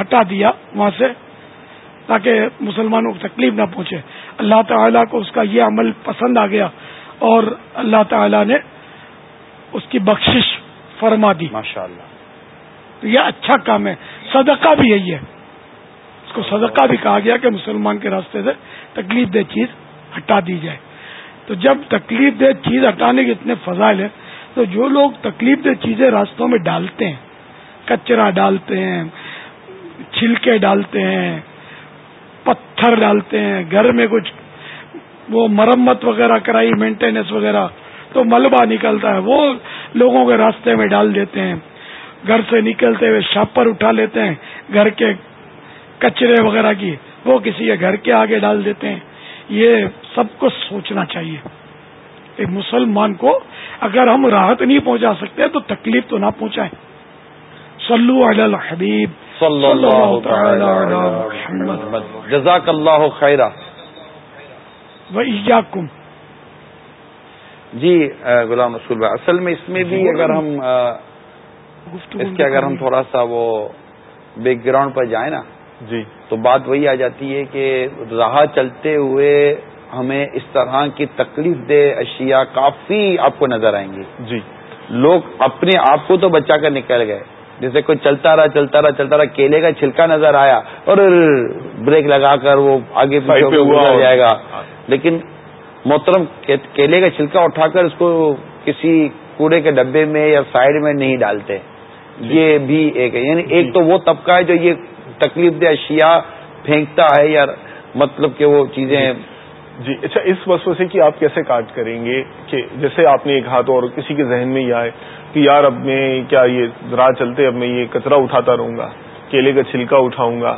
ہٹا دیا وہاں سے تاکہ مسلمانوں کو تکلیف نہ پہنچے۔ اللہ تعالیٰ کو اس کا یہ عمل پسند آ گیا اور اللہ تعالیٰ نے اس کی بخشش فرما دی۔ ماشاء اللہ تو یہ اچھا کام ہے۔ صدقہ بھی یہی ہے۔ اس کو صدقہ بھی کہا گیا کہ مسلمان کے راستے سے تکلیف دہ چیز ہٹا دی جائے۔ تو جب تکلیف دہ چیز ہٹانے کے اتنے فضائل ہیں تو جو لوگ تکلیف دہ چیزیں راستوں میں ڈالتے ہیں، کچرا ڈالتے ہیں، چھلکے ڈالتے ہیں، پتھر ڈالتے ہیں، گھر میں کچھ وہ مرمت وغیرہ کرائی، مینٹیننس وغیرہ، تو ملبہ نکلتا ہے، وہ لوگوں کے راستے میں ڈال دیتے ہیں۔ گھر سے نکلتے ہوئے شاپر اٹھا لیتے ہیں، گھر کے کچرے وغیرہ کی، وہ کسی کے گھر کے آگے ڈال دیتے ہیں۔ یہ سب کو سوچنا چاہیے۔ ایک مسلمان کو اگر ہم راحت نہیں پہنچا سکتے تو تکلیف تو نہ پہنچائیں۔ صلو علی الحبیب۔ صلی اللہ تعالی محمد۔ جزاک اللہ خیرہ و جی غلام رسول بھائی اصل میں اس میں بھی اگر ہم اس کے اگر ہم تھوڑا سا وہ بیک گراؤنڈ پر جائیں نا جی۔ تو بات وہی آ جاتی ہے کہ راہ چلتے ہوئے ہمیں اس طرح کی تکلیف دہ اشیاء کافی آپ کو نظر آئیں گی جی۔ لوگ اپنے آپ کو تو بچا کر نکل گئے۔ جیسے کوئی چلتا رہا چلتا رہا چلتا رہا کیلے کا چھلکا نظر آیا اور بریک لگا کر وہ آگے پیچھے جائے گا۔ لیکن محترم کیلے کا چھلکا اٹھا کر اس کو کسی کوڑے کے ڈبے میں یا سائڈ میں نہیں ڈالتے۔ جی۔ یہ بھی ایک ہے۔ یعنی ایک تو وہ طبقہ ہے جو یہ تکلیف دہ اشیاء پھینکتا ہے یا مطلب کہ وہ چیزیں جی اچھا اس وسو سے کہ آپ کیسے کاٹ کریں گے کہ جیسے آپ نے ایک ہاتھ اور کسی کے ذہن میں یہ آئے کہ یار اب میں کیا یہ راہ چلتے اب میں یہ کچرا اٹھاتا رہوں گا کیلے کا چھلکا اٹھاؤں گا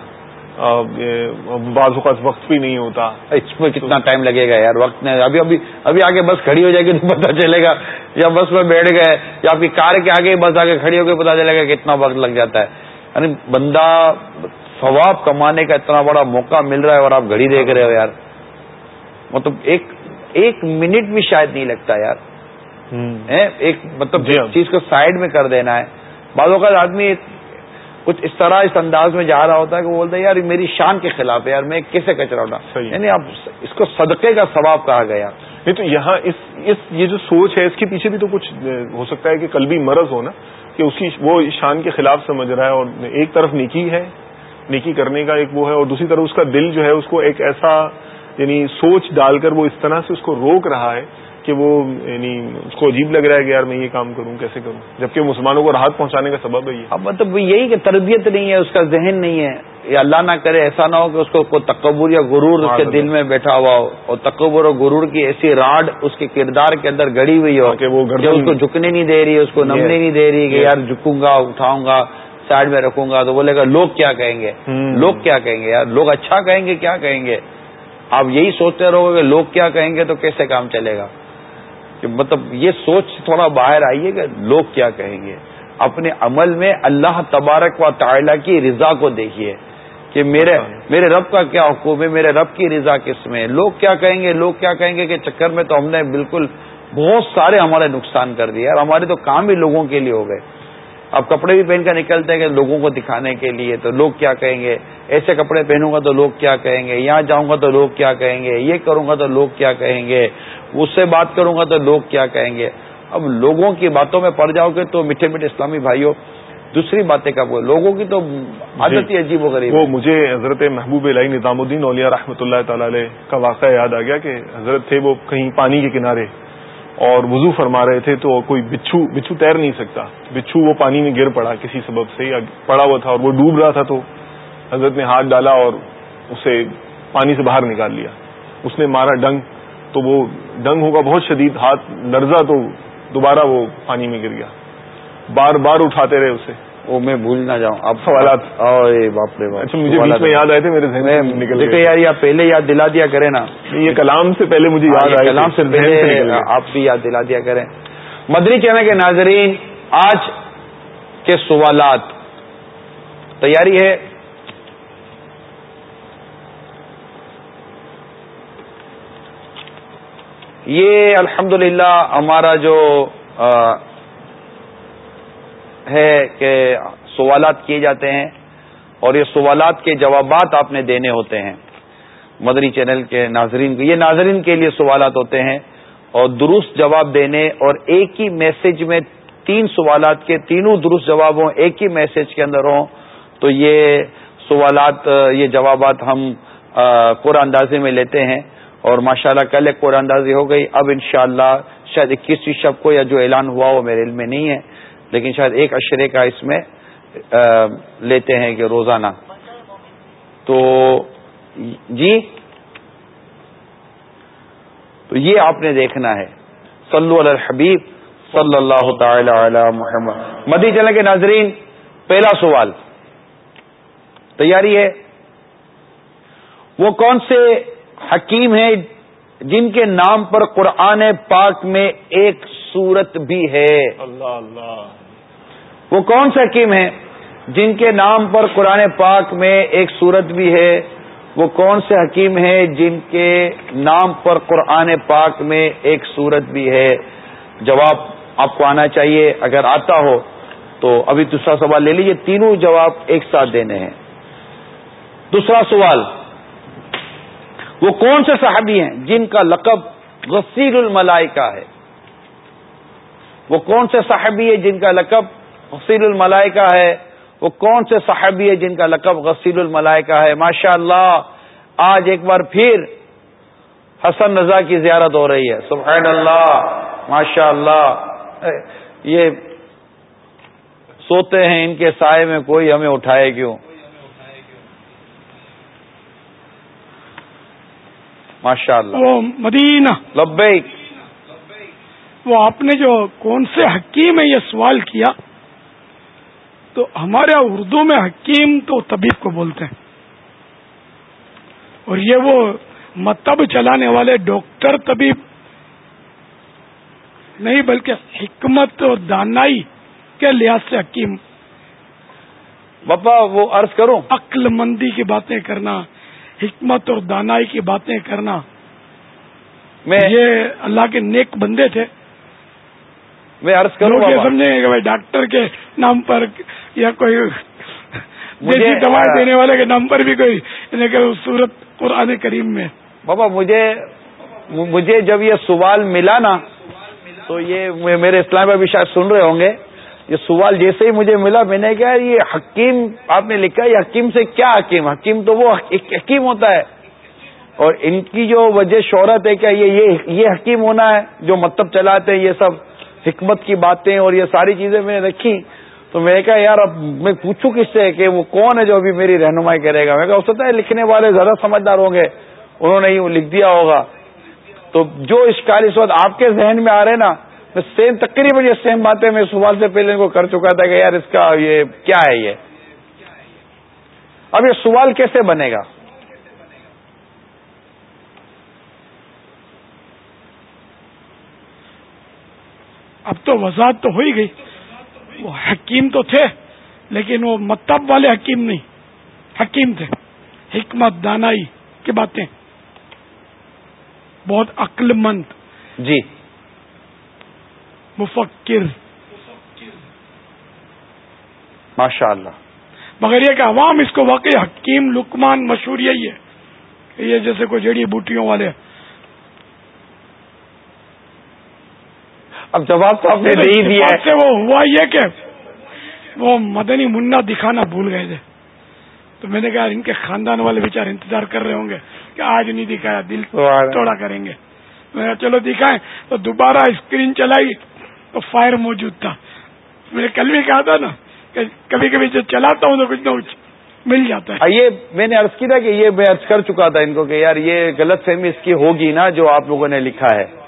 بعض اوقات وقت بھی نہیں ہوتا۔ اس میں کتنا ٹائم لگے گا یار؟ وقت نہیں ابھی ابھی ابھی آگے بس کھڑی ہو جائے گی تو پتا چلے گا یا بس میں بیٹھ گئے یا آپ کی کار کے آگے بس آگے کھڑی ہو کے پتا چلے گا کتنا وقت لگ جاتا ہے۔ یعنی بندہ ثواب کمانے کا اتنا بڑا موقع مل رہا ہے اور آپ گھڑی دیکھ رہے ہو یار۔ مطلب ایک ایک منٹ بھی شاید نہیں لگتا یار۔ ایک مطلب جی ہاں۔ چیز کو سائڈ میں کر دینا ہے۔ بعض اوقات آدمی کچھ اس طرح اس انداز میں جا رہا ہوتا ہے کہ وہ بولتا ہے یار میری شان کے خلاف ہے یار میں کیسے کچرا اٹھا یعنی اب اس کو صدقے کا ثواب کہا گیا۔ نہیں تو یہاں اس اس یہ جو سوچ ہے اس کے پیچھے بھی تو کچھ ہو سکتا ہے کہ قلبی مرض ہو نا کہ اس کی وہ شان کے خلاف سمجھ رہا ہے اور ایک طرف نیکی ہے۔ نیکی کرنے کا ایک وہ ہے اور دوسری طرف اس کا دل جو ہے اس کو ایک ایسا یعنی سوچ ڈال کر وہ اس طرح سے اس کو روک رہا ہے کہ وہ یعنی اس کو عجیب لگ رہا ہے کہ یار میں یہ کام کروں کیسے کروں؟ جبکہ مسلمانوں کو راحت پہنچانے کا سبب ہے یہ۔ اب مطلب یہی کہ تربیت نہیں ہے اس کا ذہن نہیں ہے۔ یا اللہ نہ کرے ایسا نہ ہو کہ اس کو کوئی تکبر یا غرور اس کے دل میں بیٹھا ہوا ہو۔ اور تکبر اور غرور کی ایسی راڈ اس کے کردار کے اندر گڑی ہوئی ہو کہ وہ اس کو جھکنے نہیں دے رہی اس کو نمنے نہیں دے رہی کہ یار جھکوں گا اٹھاؤں گا سائڈ میں رکھوں گا۔ تو بولے گا لوگ کیا کہیں گے؟ لوگ کیا کہیں گے؟ یار لوگ اچھا کہیں گے کیا کہیں گے؟ آپ یہی سوچتے رہو گے کہ لوگ کیا کہیں گے تو کیسے کام چلے گا؟ کہ مطلب یہ سوچ تھوڑا باہر آئیے کہ لوگ کیا کہیں گے۔ اپنے عمل میں اللہ تبارک و تعالیٰ کی رضا کو دیکھیے کہ میرے میرے رب کا کیا حکم ہے؟ میرے رب کی رضا کس میں لوگ کیا کہیں گے؟ لوگ کیا کہیں گے کہ چکر میں تو ہم نے بالکل بہت سارے ہمارے نقصان کر دیے۔ اور ہمارے تو کام ہی لوگوں کے لیے ہو گئے۔ اب کپڑے بھی پہن کر نکلتے ہیں کہ لوگوں کو دکھانے کے لیے تو لوگ کیا کہیں گے؟ ایسے کپڑے پہنوں گا تو لوگ کیا کہیں گے؟ یہاں جاؤں گا تو لوگ کیا کہیں گے؟ یہ کروں گا تو لوگ کیا کہیں گے؟ اس سے بات کروں گا تو لوگ کیا کہیں گے؟ اب لوگوں کی باتوں میں پڑ جاؤ گے تو میٹھے میٹھے اسلامی بھائیوں دوسری باتیں کب وہ لوگوں کی تو عادت ہی عجیب و غریب وہ مجھے حضرت محبوب علیہ نظام الدین اولیا رحمۃ اللہ تعالی علیہ کا واقعہ یاد آ گیا کہ حضرت تھے وہ کہیں پانی کے کنارے۔ اور وضو فرما رہے تھے تو کوئی بچھو بچھو تیر نہیں سکتا۔ بچھو وہ پانی میں گر پڑا کسی سبب سے، یا پڑا ہوا تھا اور وہ ڈوب رہا تھا تو حضرت نے ہاتھ ڈالا اور اسے پانی سے باہر نکال لیا۔ اس نے مارا ڈنگ تو وہ ڈنگ ہوگا بہت شدید، ہاتھ لرزا تو دوبارہ وہ پانی میں گر گیا۔ بار بار اٹھاتے رہے اسے۔ وہ میں بھول نہ جاؤں۔ اب سوالات باپ رے اچھا مجھے بیچ میں یاد آئے تھے میرے ذہن نکل دیکھے یار یا پہلے یاد دلا دیا کرے نا۔ یہ کلام سے پہلے مجھے یاد ہاں، آیا کلام سے پہلے آپ بھی یاد دلا دیا کریں۔ مدری چینل کے ناظرین آج کے سوالات۔ تیاری ہے۔ یہ الحمدللہ ہمارا جو ہے کہ سوالات کیے جاتے ہیں اور یہ سوالات کے جوابات آپ نے دینے ہوتے ہیں۔ مدری چینل کے ناظرین یہ ناظرین کے لیے سوالات ہوتے ہیں اور درست جواب دینے اور ایک ہی میسج میں تین سوالات کے تینوں درست جواب ہوں، ایک ہی میسج کے اندر ہوں، تو یہ سوالات، یہ جوابات ہم قرآن اندازی میں لیتے ہیں اور ماشاءاللہ کل ایک قرآن اندازی ہو گئی۔ اب انشاءاللہ شاید اکیسویں شب کو یا جو اعلان ہوا وہ میرے علم میں نہیں ہے۔ لیکن شاید ایک اشرے کا اس میں لیتے ہیں کہ روزانہ۔ تو جی؟ تو یہ آپ نے دیکھنا ہے۔ صلو علی الحبیب صلی اللہ تعالی علی محمد۔ مدی چلے کے ناظرین، پہلا سوال۔ تیاری ہے؟ وہ کون سے حکیم ہیں جن کے نام پر قرآن پاک میں ایک سورت بھی ہے؟ اللہ اللہ۔ وہ کون سے حکیم ہیں جن کے نام پر قرآن پاک میں ایک سورت بھی ہے؟ وہ کون سے حکیم ہیں جن کے نام پر قرآن پاک میں ایک سورت بھی ہے؟ جواب آپ کو آنا چاہیے، اگر آتا ہو تو ابھی دوسرا سوال لے لیجیے تینوں جواب ایک ساتھ دینے ہیں۔ دوسرا سوال، وہ کون سے صحابی ہیں جن کا لقب غسیل الملائکہ ہے؟ وہ کون سے صحابی ہے جن کا لقب غسیل الملائکہ ہے۔ وہ کون سے صحابی ہے جن کا لقب غسیل الملائکہ ہے؟ ماشاء اللہ آج ایک بار پھر حسن رضا کی زیارت ہو رہی ہے۔ سبحان اللہ ماشاء اللہ یہ سوتے ہیں ان کے سائے میں کوئی ہمیں اٹھائے کیوں؟ ماشاء اللہ مدینہ۔ لبیک۔ وہ آپ نے جو کون سے حکیم ہے یہ سوال کیا؟ تو ہمارے اردو میں حکیم تو طبیب کو بولتے ہیں۔ اور یہ وہ متب چلانے والے ڈاکٹر طبیب نہیں بلکہ حکمت اور دانائی کے لحاظ سے حکیم۔ بپا وہ عرض کروں۔ عقل مندی کی باتیں کرنا حکمت اور دانائی کی باتیں کرنا۔ میں یہ اللہ کے نیک بندے تھے۔ میں عرض کروں سمجھیں بھائی ڈاکٹر کے نام پر یا کوئی دیسی دوائیں دینے والے کے نام پر بھی کوئی یعنی صورت قرآن کریم میں۔ بابا مجھے مجھے جب یہ سوال ملا نا تو یہ میرے اسلام بھی شاید سن رہے ہوں گے۔ یہ سوال جیسے ہی مجھے ملا میں نے کہا یہ حکیم آپ نے لکھا یہ حکیم سے کیا حکیم؟ حکیم تو وہ حکیم ہوتا ہے۔ اور ان کی جو وجہ شہرت ہے کیا یہ یہ حکیم ہونا ہے جو مطلب چلاتے ہیں یہ سب حکمت کی باتیں اور یہ ساری چیزیں میں نے رکھی۔ تو میں نے کہا، یار، اب میں پوچھوں کس سے کہ وہ کون ہے جو ابھی میری رہنمائی کرے گا؟ میں کہا ہو سکتا ہے لکھنے والے زیادہ سمجھدار ہوں گے، انہوں نے ہی لکھ دیا ہوگا. تو جو اشکال اس وقت آپ کے ذہن میں آ رہے نا، میں سیم تقریباً یہ سیم باتیں میں سوال سے پہلے ان کو کر چکا تھا کہ یار، اس کا یہ کیا ہے یہ؟ اب یہ سوال کیسے بنے گا؟ اب تو وضاحت تو ہو ہی گئی۔ وہ حکیم تو تھے لیکن وہ متب والے حکیم نہیں۔ حکیم تھے۔ حکمت دانائی کی باتیں۔ بہت عقل مند۔ جی۔ مفکر۔ ماشاء اللہ۔ مگر یہ کہ عوام اس کو واقعی حکیم لکمان مشہور یہی ہے۔ یہ جیسے کوئی جڑی بوٹیوں والے اب جواب تو آپ نے دے ہی دیا سے وہ ہوا یہ کہ وہ مدنی منا دکھانا بھول گئے تھے۔ تو میں نے کہا ان کے خاندان والے بےچار انتظار کر رہے ہوں گے کہ آج نہیں دکھایا دل توڑا کریں گے۔ میں نے چلو دکھائیں۔ تو دوبارہ اسکرین چلائی تو فائر موجود تھا۔ میں نے کل بھی کہا تھا نا کہ کبھی کبھی جو چلاتا ہوں تو کچھ نہ کچھ مل جاتا ہے۔ یہ میں نے عرض کی تھا کہ یہ میں عرض کر چکا تھا ان کو کہ یار یہ غلط فہمی اس کی ہوگی نا جو آپ لوگوں نے لکھا ہے۔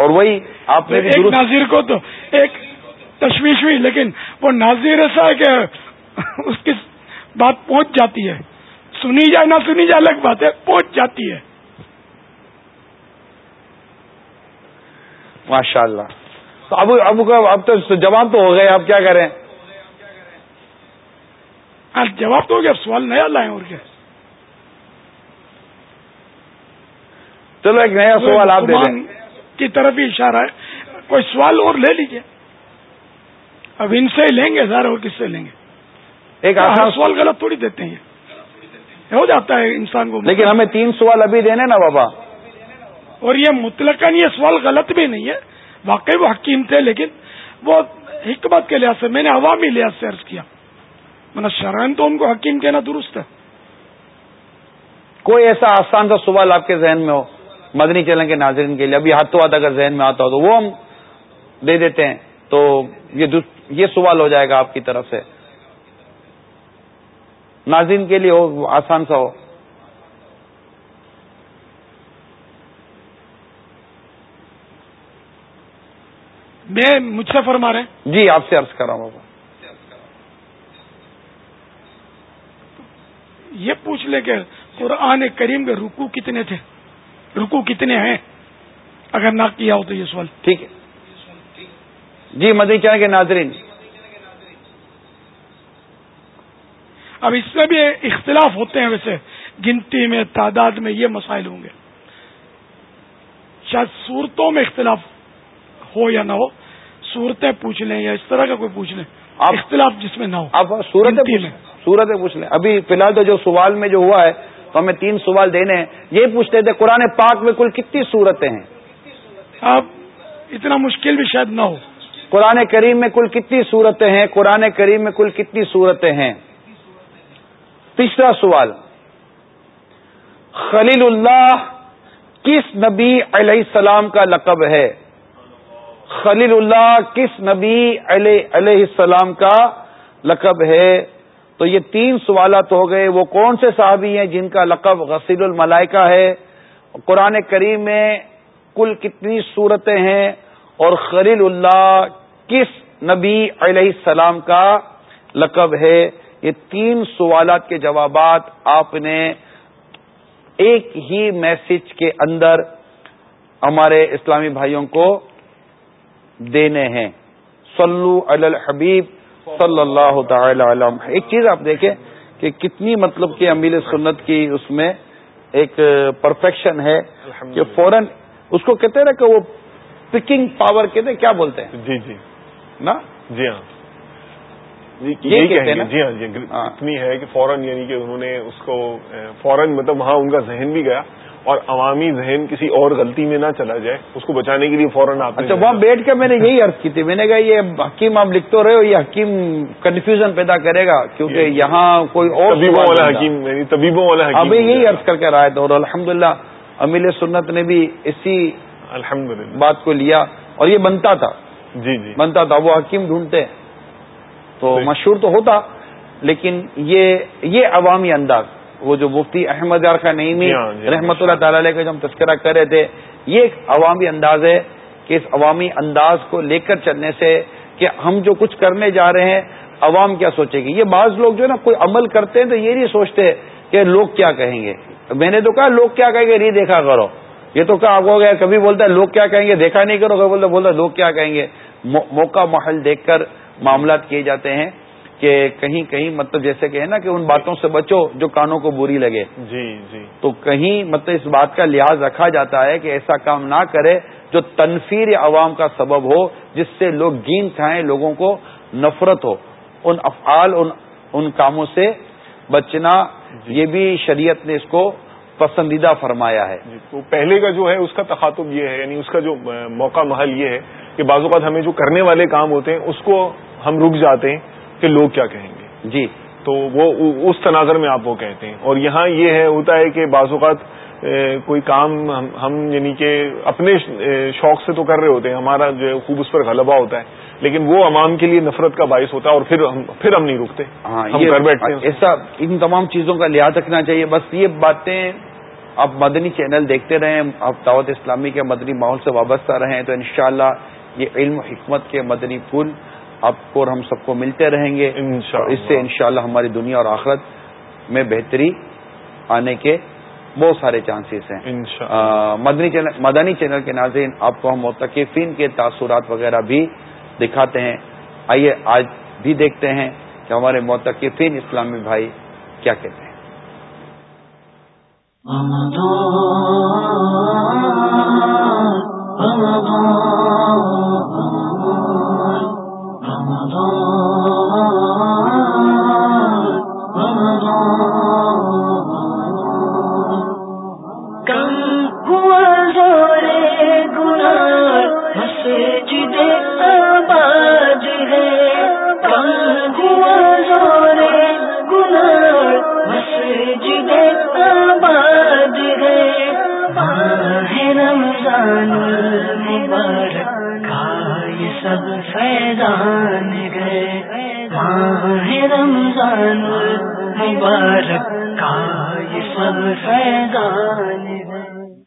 اور وہی آپ نے ایک ناظر کو تو ایک تشویش ہوئی لیکن وہ ناظر ایسا ہے کہ اس کی بات پہنچ جاتی ہے۔ سنی جائے نہ سنی جائے الگ بات ہے پہنچ جاتی ہے۔ ماشاء اللہ تو اب اب اب تو جواب تو ہو گئے آپ کیا کریں؟ ہاں، جواب تو ہو گیا سوال نیا لائے اور کیا؟ چلو ایک نیا سوال آپ دیں۔ کی طرف ہی اشارہ ہے۔ کوئی سوال اور لے لیجیے۔ اب ان سے لیں گے سارے اور کس سے لیں گے؟ ایک آسان سوال غلط تھوڑی دیتے ہیں۔ ہو جاتا ہے انسان کو۔ لیکن ہمیں تین سوال ابھی دینے نا بابا۔ اور یہ مطلق یہ سوال غلط بھی نہیں ہے۔ واقعی وہ حکیم تھے لیکن وہ حکمت کے لحاظ سے میں نے عوامی لحاظ سے عرض کیا۔ من شرائن تو ان کو حکیم کہنا درست ہے۔ کوئی ایسا آسان سا سوال آپ کے ذہن میں ہو۔ مدنی چلن کے ناظرین کے لیے ابھی ہاتھوں ہاتھ اگر ذہن میں آتا ہو تو وہ ہم دے دیتے ہیں۔ تو یہ سوال ہو جائے گا آپ کی طرف سے۔ ناظرین کے لیے ہو آسان سا ہو۔ میں مجھ سے فرما رہے ہیں؟ جی آپ سے عرض کر رہا ہوں بابا۔ یہ پوچھ لے کہ قرآن کریم کے رکو کتنے تھے؟ رکو کتنے ہیں؟ اگر نہ کیا ہو تو یہ سوال ٹھیک ہے۔ جی مدی چاہ کے ناظرین۔ اب اس میں بھی اختلاف ہوتے ہیں ویسے۔ گنتی میں تعداد میں یہ مسائل ہوں گے۔ شاید صورتوں میں اختلاف ہو یا نہ ہو صورتیں پوچھ لیں یا اس طرح کا کوئی پوچھ لیں۔ اختلاف جس میں نہ ہو۔ آپ سورت سورتیں پوچھ لیں۔ ابھی فی الحال تو جو سوال میں جو ہوا ہے تو ہمیں تین سوال دینے ہیں۔ یہ پوچھتے تھے قرآن پاک میں کل کتنی صورتیں ہیں؟ آپ اتنا مشکل بھی شاید نہ ہو۔ قرآن کریم میں کل کتنی صورتیں ہیں؟ قرآن کریم میں کل کتنی صورتیں ہیں؟ تیسرا سوال خلیل اللہ کس نبی علیہ السلام کا لقب ہے؟ خلیل اللہ کس نبی علیہ السلام کا لقب ہے؟ تو یہ تین سوالات ہو گئے، وہ کون سے صحابی ہیں جن کا لقب غسیل الملائکہ ہے؟ قرآن کریم میں کل کتنی صورتیں ہیں اور خلیل اللہ کس نبی علیہ السلام کا لقب ہے؟ یہ تین سوالات کے جوابات آپ نے ایک ہی میسج کے اندر ہمارے اسلامی بھائیوں کو دینے ہیں۔ صلو علی الحبیب صلی اللہ تعالی علم ایک چیز آپ دیکھیں کہ کتنی مطلب کہ امیل سنت کی اس میں ایک پرفیکشن ہے کہ فوراً اس کو کہتے ہیں کہ وہ پکنگ پاور کہتے کیا بولتے ہیں؟ جی جی۔ نا؟ جی ہاں۔ جی جی ہاں جی ہاں۔ اتنی ہے کہ فوراً یعنی کہ انہوں نے اس کو فوراً مطلب وہاں ان کا ذہن بھی گیا۔ اور عوامی ذہن کسی اور غلطی میں نہ چلا جائے اس کو بچانے کے لیے فوراً آپ اچھا وہاں بیٹھ کے میں نے یہی عرض کی تھی میں نے کہا یہ حکیم آپ لکھتے رہے ہو یہ حکیم کنفیوژن پیدا کرے گا کیونکہ یہاں کوئی اور طبیبوں والا حکیم یعنی طبیبوں والا حکیم یہی عرض کر کے رہا ہے اور الحمد للہ امیل سنت نے بھی اسی الحمد بات کو لیا اور یہ بنتا تھا۔ جی جی۔ بنتا تھا وہ حکیم ڈھونڈتے تو مشہور تو ہوتا لیکن یہ یہ عوامی انداز۔ وہ جو مفتی احمد یار خان نئی جی ہاں، جی ہاں، رحمت اللہ تعالی علیہ کا جو ہم تذکرہ کر رہے تھے یہ ایک عوامی انداز ہے کہ اس عوامی انداز کو لے کر چلنے سے کہ ہم جو کچھ کرنے جا رہے ہیں عوام کیا سوچے گی؟ یہ بعض لوگ جو ہے نا کوئی عمل کرتے ہیں تو یہ نہیں سوچتے کہ لوگ کیا کہیں گے۔ میں نے تو کہا لوگ کیا کہیں گے؟ نہیں دیکھا کرو۔ یہ تو کہا ہو گیا کبھی بولتا ہے لوگ کیا کہیں گے؟ دیکھا نہیں کرو کبھی بولتا بولتا لوگ کیا کہیں گے؟ موقع محل دیکھ کر معاملات کیے جاتے ہیں۔ کہ کہیں کہیں مطلب جیسے کہ ہے نا کہ ان باتوں سے بچو جو کانوں کو بری لگے۔ جی جی۔ تو کہیں مطلب اس بات کا لحاظ رکھا جاتا ہے کہ ایسا کام نہ کرے جو تنفیر عوام کا سبب ہو جس سے لوگ گین کھائیں لوگوں کو نفرت ہو۔ ان افعال ان ان کاموں سے بچنا جی۔ یہ بھی شریعت نے اس کو پسندیدہ فرمایا ہے۔ جی تو پہلے کا جو ہے اس کا تخاتب یہ ہے یعنی اس کا جو موقع محل یہ ہے کہ بعض اوقات ہمیں جو کرنے والے کام ہوتے ہیں اس کو ہم رک جاتے ہیں۔ کہ لوگ کیا کہیں گے۔ جی۔ تو وہ اس تناظر میں آپ وہ کہتے ہیں۔ اور یہاں یہ ہے ہوتا ہے کہ بعض اوقات کوئی کام ہم یعنی کہ اپنے شوق سے تو کر رہے ہوتے ہیں ہمارا جو خوب اس پر غلبہ ہوتا ہے لیکن وہ عوام کے لیے نفرت کا باعث ہوتا ہے اور پھر ہم پھر ہم نہیں رکتے۔ ہاں ہم گھر بیٹھتے ہیں۔ ایسا ان تمام چیزوں کا لحاظ رکھنا چاہیے۔ بس یہ باتیں آپ مدنی چینل دیکھتے رہیں آپ دعوت اسلامی کے مدنی ماحول سے وابستہ رہیں تو انشاءاللہ یہ علم حکمت کے مدنی پھول آپ کو اور ہم سب کو ملتے رہیں گے. اس سے انشاءاللہ ہماری دنیا اور آخرت میں بہتری آنے کے بہت سارے چانسز ہیں. مدنی چینل مدنی چینل کے ناظرین آپ کو ہم متقفین کے تاثرات وغیرہ بھی دکھاتے ہیں. آئیے آج بھی دیکھتے ہیں کہ ہمارے متقفین اسلامی بھائی کیا کہتے ہیں. رمضان۔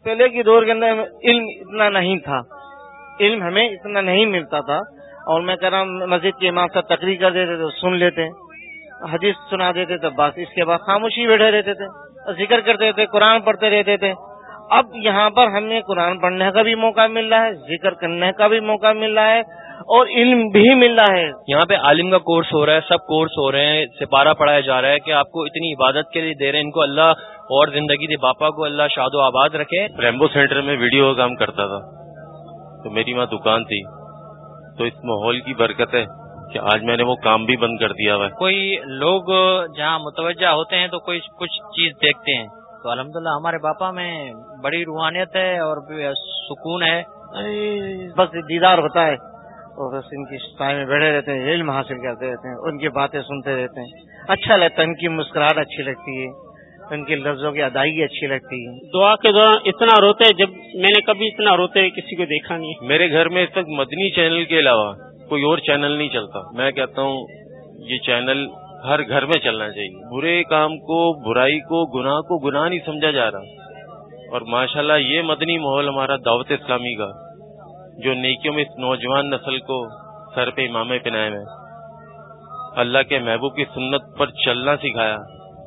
پہلے کی دور کے اندر علم اتنا نہیں تھا۔ علم ہمیں اتنا نہیں ملتا تھا۔ اور میں کہہ رہا ہوں، مسجد کے امام صاحب تقریر کر دیتے تو سن لیتے۔ حدیث سنا دیتے تھے بس، اس کے بعد خاموشی بیٹھے رہتے تھے۔ ذکر کرتے تھے، قرآن پڑھتے رہتے تھے۔ اب یہاں پر ہمیں قرآن پڑھنے کا بھی موقع مل رہا ہے، ذکر کرنے کا بھی موقع مل رہا ہے۔ اور علم بھی مل رہا ہے۔ یہاں پہ عالم کا کورس ہو رہا ہے سب کورس ہو رہے ہیں سپارہ پڑھایا جا رہا ہے کہ آپ کو اتنی عبادت کے لیے دے رہے ہیں ان کو اللہ اور زندگی دے باپا کو اللہ شاد و آباد رکھے۔ ریمبو سینٹر میں ویڈیو کا کام کرتا تھا۔ تو میری وہاں دکان تھی۔ تو اس ماحول کی برکت ہے کہ آج میں نے وہ کام بھی بند کر دیا ہوا ہے۔ کوئی لوگ جہاں متوجہ ہوتے ہیں تو کوئی کچھ چیز دیکھتے ہیں۔ تو الحمدللہ ہمارے باپا میں بڑی روحانیت ہے اور سکون ہے۔ بس دیدار ہوتا ہے۔ اور بس ان کی سائے میں بیٹھے رہتے ہیں علم حاصل کرتے رہتے ہیں ان کی باتیں سنتے رہتے ہیں۔ اچھا لگتا ہے ان کی مسکراہٹ اچھی لگتی ہے ان کے لفظوں کی ادائیگی اچھی لگتی ہے۔ دعا کے دوران اتنا روتے جب میں نے کبھی اتنا روتے کسی کو دیکھا نہیں۔ میرے گھر میں اس وقت مدنی چینل کے علاوہ کوئی اور چینل نہیں چلتا۔ میں کہتا ہوں یہ چینل ہر گھر میں چلنا چاہیے۔ برے کام کو برائی کو گناہ کو گناہ نہیں سمجھا جا رہا۔ اور ماشاءاللہ یہ مدنی ماحول ہمارا دعوت اسلامی کا جو نیکیوں میں اس نوجوان نسل کو سر پہ امام پہنائے میں اللہ کے محبوب کی سنت پر چلنا سکھایا،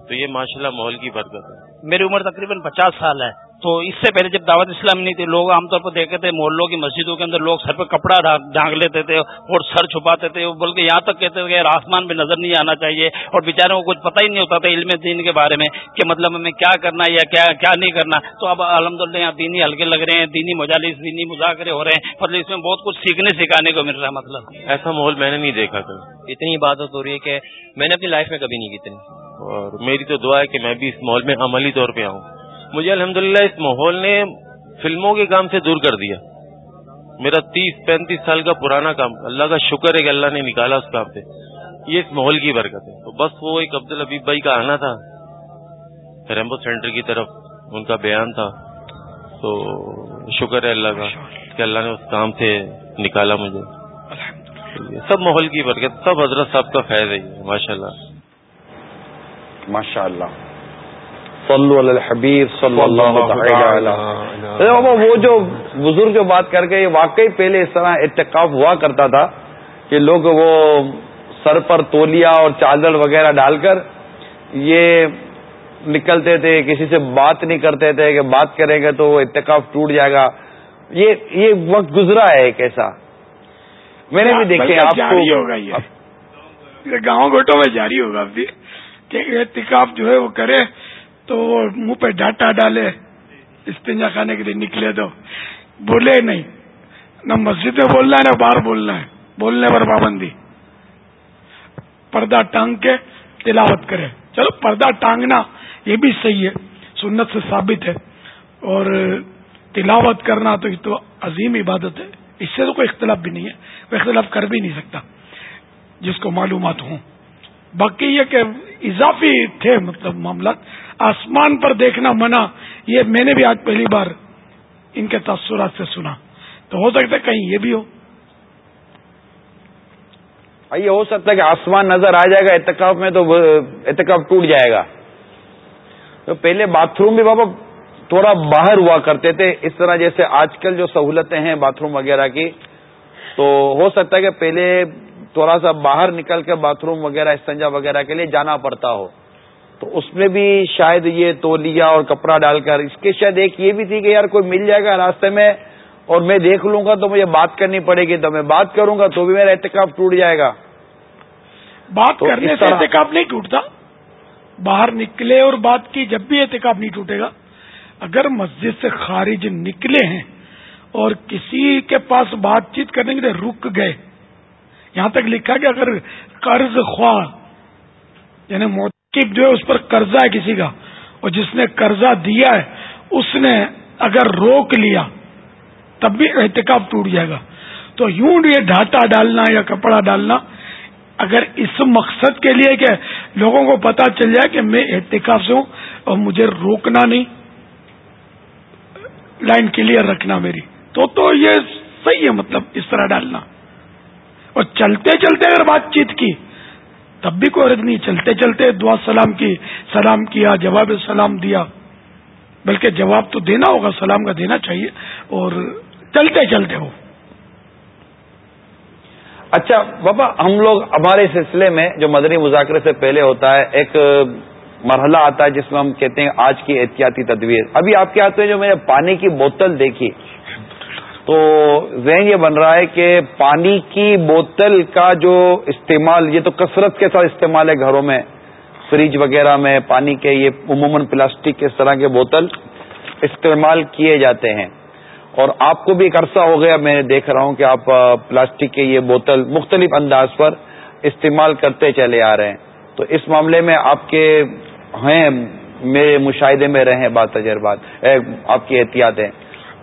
تو یہ ماشاءاللہ ماحول کی برکت ہے۔ میری عمر تقریباً پچاس سال ہے۔ تو اس سے پہلے جب دعوت اسلام نہیں تھی لوگ عام طور پر دیکھتے تھے محلوں کی مسجدوں کے اندر لوگ سر پہ کپڑا ڈھانک لیتے تھے اور سر چھپاتے تھے بلکہ یہاں تک کہتے تھے کہ آسمان میں نظر نہیں آنا چاہیے اور بیچاروں کو کچھ پتہ ہی نہیں ہوتا تھا علم دین کے بارے میں کہ مطلب ہمیں کیا کرنا یا کیا کیا نہیں کرنا۔ تو اب الحمد للہ یہاں دینی ہلکے لگ رہے ہیں دینی مجالس دینی مذاکرے ہو رہے ہیں مطلب اس میں بہت کچھ سیکھنے سکھانے کو مل رہا ہے مطلب۔ ایسا ماحول میں نے نہیں دیکھا تھا اتنی عبادت ہو رہی ہے کہ میں نے اپنی لائف میں کبھی نہیں کی اتنی۔ اور میری تو دعا ہے کہ میں بھی اس ماحول میں عملی طور پہ آؤں۔ مجھے الحمدللہ اس ماحول نے فلموں کے کام سے دور کر دیا۔ میرا تیس پینتیس سال کا پرانا کام اللہ کا شکر ہے کہ اللہ نے نکالا اس کام سے یہ اس ماحول کی برکت ہے۔ تو بس وہ ایک عبد الحبیب بھائی کا آنا تھا ریمبو سینٹر کی طرف ان کا بیان تھا۔ تو شکر ہے اللہ کا کہ اللہ نے اس کام سے نکالا مجھے۔ سب ماحول کی برکت سب حضرت صاحب کا فیض ہے ماشاء اللہ ماشاء اللہ صلو علی الحبیب صلی اللہ بابا وہ جو بزرگ جو بات کر کے واقعی پہلے اس طرح اتقاف ہوا کرتا تھا کہ لوگ وہ سر پر تولیا اور چادر وغیرہ ڈال کر یہ نکلتے تھے کسی سے بات نہیں کرتے تھے کہ بات کریں گے تو وہ اتقاف ٹوٹ جائے گا۔ یہ یہ وقت گزرا ہے ایک ایسا۔ میں نے بھی دیکھے آپ کو گاؤں گوٹوں میں جاری ہوگا۔ ابھی کہ احتکاب جو ہے وہ کرے۔ تو وہ منہ پہ ڈاٹا ڈالے، استنجا کھانے کے لیے نکلے تو بولے نہیں، نہ مسجد میں بولنا ہے، نہ باہر بولنا ہے، بولنے پر پابندی۔ پردہ ٹانگ کے تلاوت کرے۔ چلو پردہ ٹانگنا یہ بھی صحیح ہے، سنت سے ثابت ہے۔ اور تلاوت کرنا تو یہ تو عظیم عبادت ہے۔ اس سے تو کوئی اختلاف بھی نہیں ہے وہ اختلاف کر بھی نہیں سکتا، جس کو معلومات ہوں۔ باقی یہ کہ اضافی تھے مطلب معاملات۔ آسمان پر دیکھنا منع، یہ میں نے بھی آج پہلی بار ان کے تاثرات سے سنا۔ تو ہو سکتا ہے کہیں یہ بھی ہو۔ یہ ہو سکتا ہے کہ آسمان نظر آ جائے گا، اعتکاف میں تو اعتکاف ٹوٹ جائے گا۔ تو پہلے باتھ روم بھی بابا تھوڑا باہر ہوا کرتے تھے، اس طرح جیسے آج کل جو سہولتیں ہیں باتھ روم وغیرہ کی، تو ہو سکتا ہے کہ پہلے تھوڑا سا باہر نکل کے باتھ روم وغیرہ استنجا وغیرہ کے لیے جانا پڑتا ہو۔ تو اس میں بھی شاید یہ تولیا اور کپڑا ڈال کر اس کے شاید ایک یہ بھی تھی کہ یار کوئی مل جائے گا راستے میں اور میں دیکھ لوں گا تو مجھے بات کرنی پڑے گی۔ تو میں بات کروں گا تو بھی میرا احتکاب ٹوٹ جائے گا۔ بات کرنے سے احتکاب نہیں ٹوٹتا۔ باہر نکلے اور بات کی جب بھی احتکاب نہیں ٹوٹے گا۔ اگر مسجد سے خارج نکلے ہیں اور کسی کے پاس بات چیت کرنے کے لیے رک گئے یہاں تک لکھا کہ اگر قرض خواہ یعنی جو ہے اس پر قرضہ ہے کسی کا، اور جس نے قرضہ دیا ہے، اس نے اگر روک لیا، تب بھی احتکاب ٹوٹ جائے گا۔ تو یوں یہ ڈھاٹا ڈالنا یا کپڑا ڈالنا، اگر اس مقصد کے لیے کہ لوگوں کو پتا چل جائے کہ میں احتکاب سے ہوں اور مجھے روکنا نہیں، لائن کلیئر رکھنا میری، تو تو یہ صحیح ہے مطلب اس طرح ڈالنا۔ اور چلتے چلتے اگر بات چیت کی، تب بھی کوئی عرض نہیں۔ چلتے چلتے دعا سلام کی، سلام کیا، جواب سلام دیا۔ بلکہ جواب تو دینا ہوگا، سلام کا دینا چاہیے۔ اور چلتے چلتے ہو۔ اچھا بابا، ہم لوگ ہمارے سلسلے میں جو مدنی مذاکرے سے پہلے ہوتا ہے، ایک مرحلہ آتا ہے جس میں ہم کہتے ہیں آج کی احتیاطی تدبیر ابھی آپ کے ہاتھ میں جو میں نے پانی کی بوتل دیکھی تو ذہن یہ بن رہا ہے کہ پانی کی بوتل کا جو استعمال، یہ تو کثرت کے ساتھ استعمال ہے گھروں میں، فریج وغیرہ میں پانی کے، یہ عموماً پلاسٹک کے اس طرح کے بوتل استعمال کیے جاتے ہیں۔ اور آپ کو بھی ایک عرصہ ہو گیا، میں دیکھ رہا ہوں کہ آپ پلاسٹک کے یہ بوتل مختلف انداز پر استعمال کرتے چلے آ رہے ہیں۔ تو اس معاملے میں آپ کے ہیں، میرے مشاہدے میں رہے بات تجربات آپ کی احتیاطیں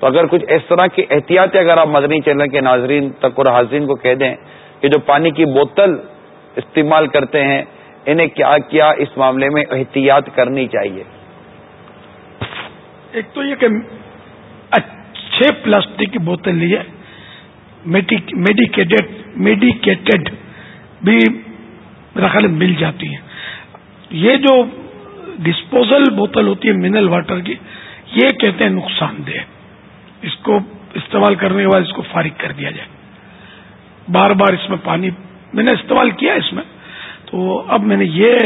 تو اگر کچھ اس طرح کی احتیاطیں اگر آپ مدنی چینل کے ناظرین تک اور حاضرین کو کہہ دیں کہ جو پانی کی بوتل استعمال کرتے ہیں، انہیں کیا کیا اس معاملے میں احتیاط کرنی چاہیے؟ ایک تو یہ کہ اچھے پلاسٹک کی بوتل لی ہے میڈیکیٹڈ میڈیکیٹڈ بھی میرا مل جاتی ہیں۔ یہ جو ڈسپوزل بوتل ہوتی ہے منرل واٹر کی، یہ کہتے ہیں نقصان دہ۔ اس کو استعمال کرنے کے بعد اس کو فارغ کر دیا جائے۔ بار بار اس میں پانی میں نے استعمال کیا اس میں۔ تو اب میں نے یہ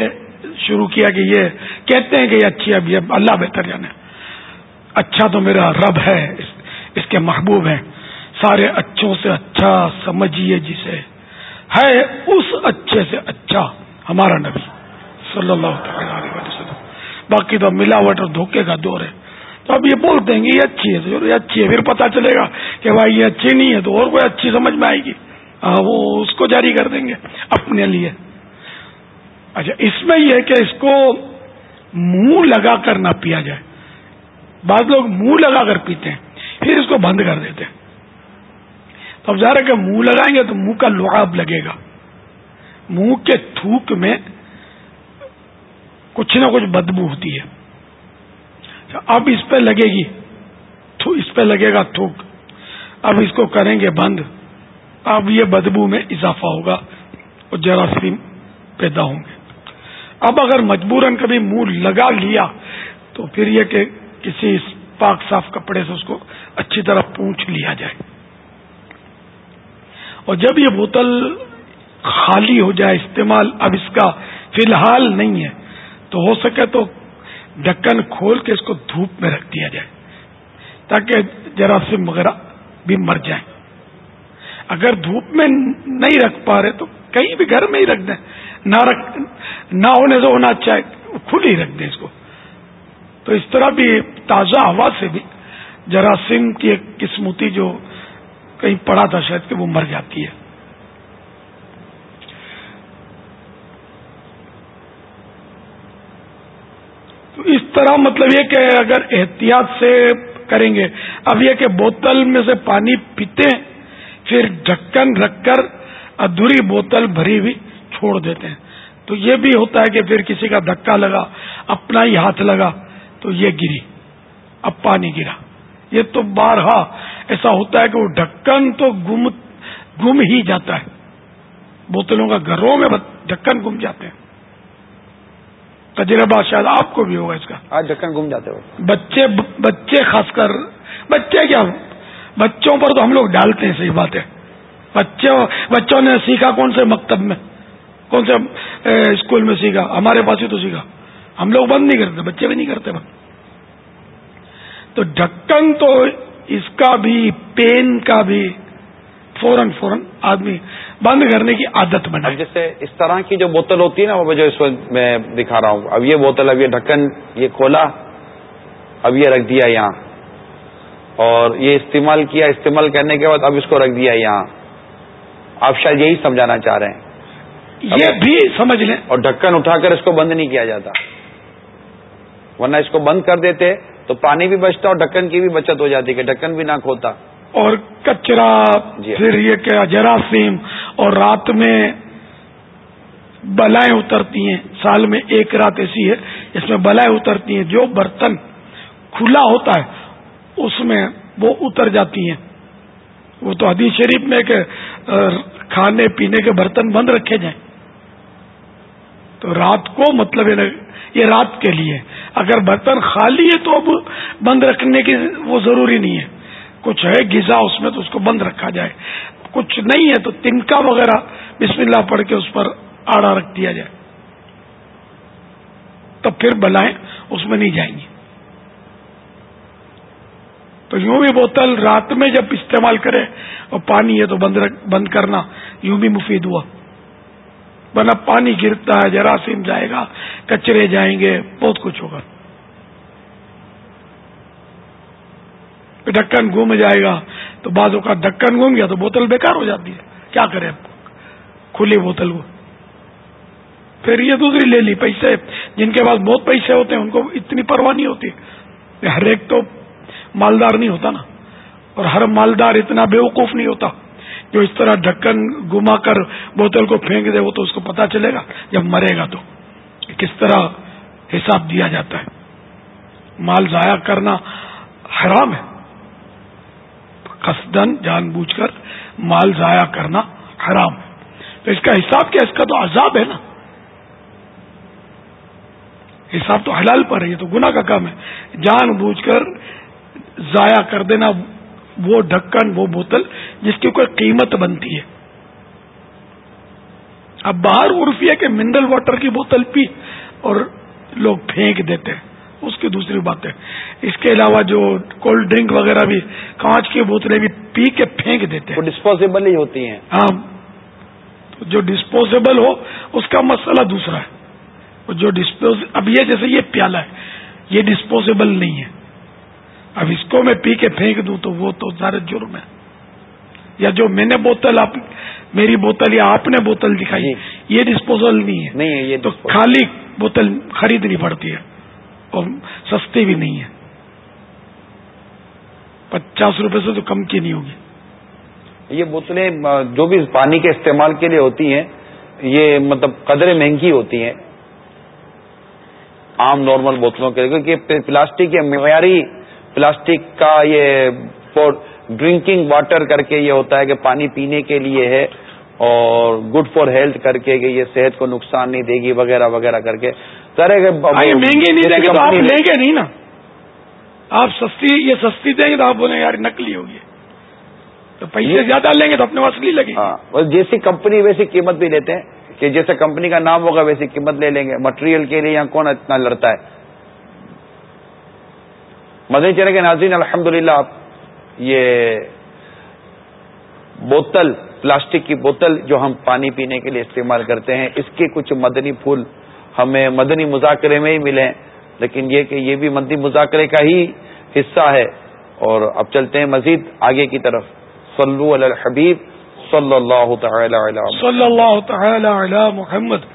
شروع کیا کہ یہ کہتے ہیں کہ یہ اچھی اب یہ اللہ بہتر جانے۔ اچھا تو میرا رب ہے اس, اس کے محبوب ہیں۔ سارے اچھوں سے اچھا سمجھیے جسے۔ ہے اس اچھے سے اچھا ہمارا نبی۔ صلی اللہ تعالی وسلم۔ باقی تو ملاوٹ اور دھوکے کا دور ہے۔ تو اب یہ بولتے ہیں کہ یہ اچھی ہے یہ اچھی ہے، پھر پتا چلے گا کہ بھائی یہ اچھی نہیں ہے تو اور کوئی اچھی سمجھ میں آئے گی۔ وہ اس کو جاری کر دیں گے اپنے لیے۔ اچھا اس میں یہ کہ اس کو منہ لگا کر نہ پیا جائے۔ بعض لوگ منہ لگا کر پیتے ہیں، پھر اس کو بند کر دیتے ہیں۔ تو اب ظاہر ہے کہ منہ لگائیں گے تو منہ کا لعاب لگے گا۔ منہ کے تھوک میں کچھ نہ کچھ بدبو ہوتی ہے۔ اچھا، اب اس پہ لگے گی۔ اس پہ لگے گا تھوک۔ اب اس کو کریں گے بند۔ اب یہ بدبو میں اضافہ ہوگا اور جراثیم پیدا ہوں گے۔ اب اگر مجبوراً کبھی منہ لگا لیا، تو پھر یہ کہ کسی پاک صاف کپڑے سے اس کو اچھی طرح پونچھ لیا جائے۔ اور جب یہ بوتل خالی ہو جائے، استعمال اب اس کا فی الحال نہیں ہے، تو ہو سکے تو ڈھکن کھول کے اس کو دھوپ میں رکھ دیا جائے تاکہ جراثیم وغیرہ بھی مر جائیں۔ اگر دھوپ میں نہیں رکھ پا رہے تو کہیں بھی گھر میں ہی رکھ دیں۔ نہ رکھ، نہ ہونے سے ہونا اچھا ہے کھل ہی رکھ دیں اس کو۔ تو اس طرح بھی تازہ ہوا سے بھی جراثیم کی ایک قسمتی جو کہیں پڑا تھا شاید کہ وہ مر جاتی ہے۔ طرح مطلب یہ کہ اگر احتیاط سے کریں گے، اب یہ کہ بوتل میں سے پانی پیتے ہیں، پھر ڈھکن رکھ کر ادھوری بوتل بھری ہوئی چھوڑ دیتے ہیں۔ تو یہ بھی ہوتا ہے کہ پھر کسی کا دھکا لگا، اپنا ہی ہاتھ لگا، تو یہ گری، اب پانی گرا۔ یہ تو بارہا، ایسا ہوتا ہے کہ وہ ڈھکن تو گم گم ہی جاتا ہے۔ بوتلوں کا گھروں میں ڈھکن گم جاتے ہیں۔ تجربہ شاید آپ کو بھی ہوگا اس کا۔ آج ڈھکن گم جاتے ہو۔ بچے بچے خاص کر بچے کیا بچوں پر تو ہم لوگ ڈالتے ہیں صحیح بات ہے۔ بچوں بچوں نے سیکھا کون سے مکتب میں؟ کون سے اسکول میں سیکھا؟ ہمارے پاس ہی تو سیکھا۔ ہم لوگ بند نہیں کرتے بچے بھی نہیں کرتے بند تو ڈھکن تو اس کا بھی پین کا بھی فوراً فوراً آدمی بند کرنے کی عادت بنا جیسے اس طرح کی جو بوتل ہوتی ہے نا وہ جو اس وقت میں دکھا رہا ہوں۔ اب یہ بوتل اب یہ ڈھکن یہ کھولا اب یہ رکھ دیا یہاں۔ اور یہ استعمال کیا استعمال کرنے کے بعد اب اس کو رکھ دیا یہاں۔ آپ شاید یہی سمجھانا چاہ رہے ہیں۔ یہ بھی سمجھ لیں۔ اور ڈھکن اٹھا کر اس کو بند نہیں کیا جاتا۔ ورنہ اس کو بند کر دیتے تو پانی بھی بچتا اور ڈھکن کی بھی بچت ہو جاتی کہ ڈھکن بھی نہ کھوتا۔ اور کچرا جی۔ پھر یہ کیا جراثیم۔ اور رات میں بلائیں اترتی ہیں۔ سال میں ایک رات ایسی ہے، اس میں بلائیں اترتی ہیں۔ جو برتن کھلا ہوتا ہے، اس میں وہ اتر جاتی ہیں۔ وہ تو حدیث شریف میں کہ کھانے پینے کے برتن بند رکھے جائیں۔ تو رات کو مطلب یہ رات کے لیے۔ اگر برتن خالی ہے تو اب بند رکھنے کی وہ ضروری نہیں ہے۔ کچھ ہے، غذا اس میں تو اس کو بند رکھا جائے۔ کچھ نہیں ہے تو تنکا وغیرہ، بسم اللہ پڑھ کے اس پر آڑا رکھ دیا جائے۔ تو پھر بلائیں، اس میں نہیں جائیں گی۔ تو یوں بھی بوتل رات میں جب استعمال کرے اور پانی ہے تو بند بند کرنا، یوں بھی مفید ہوا۔ ورنہ پانی گرتا ہے، جراثیم جائے گا، کچرے جائیں گے، بہت کچھ ہوگا۔ ڈھکن گھوم جائے گا تو بعضوں کا ڈھکن گھوم گیا تو بوتل بیکار ہو جاتی ہے۔ کیا کریں کھلی بوتل کو پھر یہ دوسری لے لی، پیسے۔ جن کے پاس بہت پیسے ہوتے ہیں، ان کو اتنی پرواہ نہیں ہوتی۔ ہر ایک تو مالدار نہیں ہوتا نا۔ اور ہر مالدار اتنا بیوقوف نہیں ہوتا۔ جو اس طرح ڈھکن گما کر بوتل کو پھینک دے، وہ تو اس کو پتا چلے گا جب مرے گا تو۔ کس طرح حساب دیا جاتا ہے۔ مال ضائع کرنا حرام ہے۔ قصدن جان بوجھ کر مال ضائع کرنا حرام۔ ہے تو اس کا حساب کیا؟ اس کا تو عذاب ہے نا۔ حساب تو حلال پر ہے، یہ تو گناہ کا کام ہے۔ جان بوجھ کر ضائع کر دینا وہ ڈھکن، وہ بوتل جس کی کوئی قیمت بنتی ہے۔ اب باہر عرفی ہے کہ منرل واٹر کی بوتل پی اور لوگ پھینک دیتے ہیں۔ اس کی دوسری بات ہے اس کے علاوہ جو کولڈ ڈرنک وغیرہ بھی کانچ کی بوتلیں بھی پی کے پھینک دیتے ہیں۔ ڈسپوزیبل ہی ہوتی ہیں۔ ہاں۔ جو ڈسپوزیبل ہو اس کا مسئلہ دوسرا ہے۔ جو ڈسپوز اب یہ جیسے یہ پیالہ ہے یہ ڈسپوزیبل نہیں ہے۔ اب اس کو میں پی کے پھینک دوں تو وہ تو زیادہ جرم ہے۔ یا جو میں نے بوتل آپ میری بوتل یا آپ نے بوتل دکھائی جی۔ یہ ڈسپوزل نہیں ہے۔ نہیں یہ تو خالی بوتل خریدنی پڑتی ہے۔ اور سستی بھی نہیں ہے پچاس روپے سے تو کم کی نہیں ہوگی۔ یہ بوتلیں، جو بھی پانی کے استعمال کے لیے ہوتی ہیں، یہ مطلب قدرے مہنگی ہوتی ہیں۔ عام نارمل بوتلوں کے لیے، کیونکہ پلاسٹک یا معیاری، پلاسٹک کا یہ فور ڈرنکنگ واٹر کر کے یہ ہوتا ہے کہ پانی پینے کے لیے ہے اور گڈ فار ہیلتھ کر کے کہ یہ صحت کو نقصان نہیں دے گی، وغیرہ وغیرہ کر کے مہنگی نہیں دیں گے تو آپ لیں گے نہیں نا۔ آپ سستی یہ سستی دیں گے تو آپ بولیں یار نکلی ہوگی تو پیسے زیادہ لیں گے تو اپنے اصلی لگے ہاں جیسی کمپنی ویسی قیمت بھی لیتے ہیں کہ جیسے کمپنی کا نام ہوگا ویسی قیمت لے لیں گے۔ مٹیریل کے لیے یہاں کون اتنا لڑتا ہے؟ مدنی چلے کے ناظرین الحمد آپ یہ بوتل پلاسٹک کی بوتل جو ہم پانی پینے کے لیے استعمال کرتے ہیں اس کے کچھ مدنی پھول ہمیں مدنی مذاکرے میں ہی ملے لیکن یہ کہ یہ بھی مدنی مذاکرے کا ہی حصہ ہے۔ اور اب چلتے ہیں مزید آگے کی طرف۔ صلو علی الحبیب صلی اللہ تعالی صلی اللہ تعالی علی محمد۔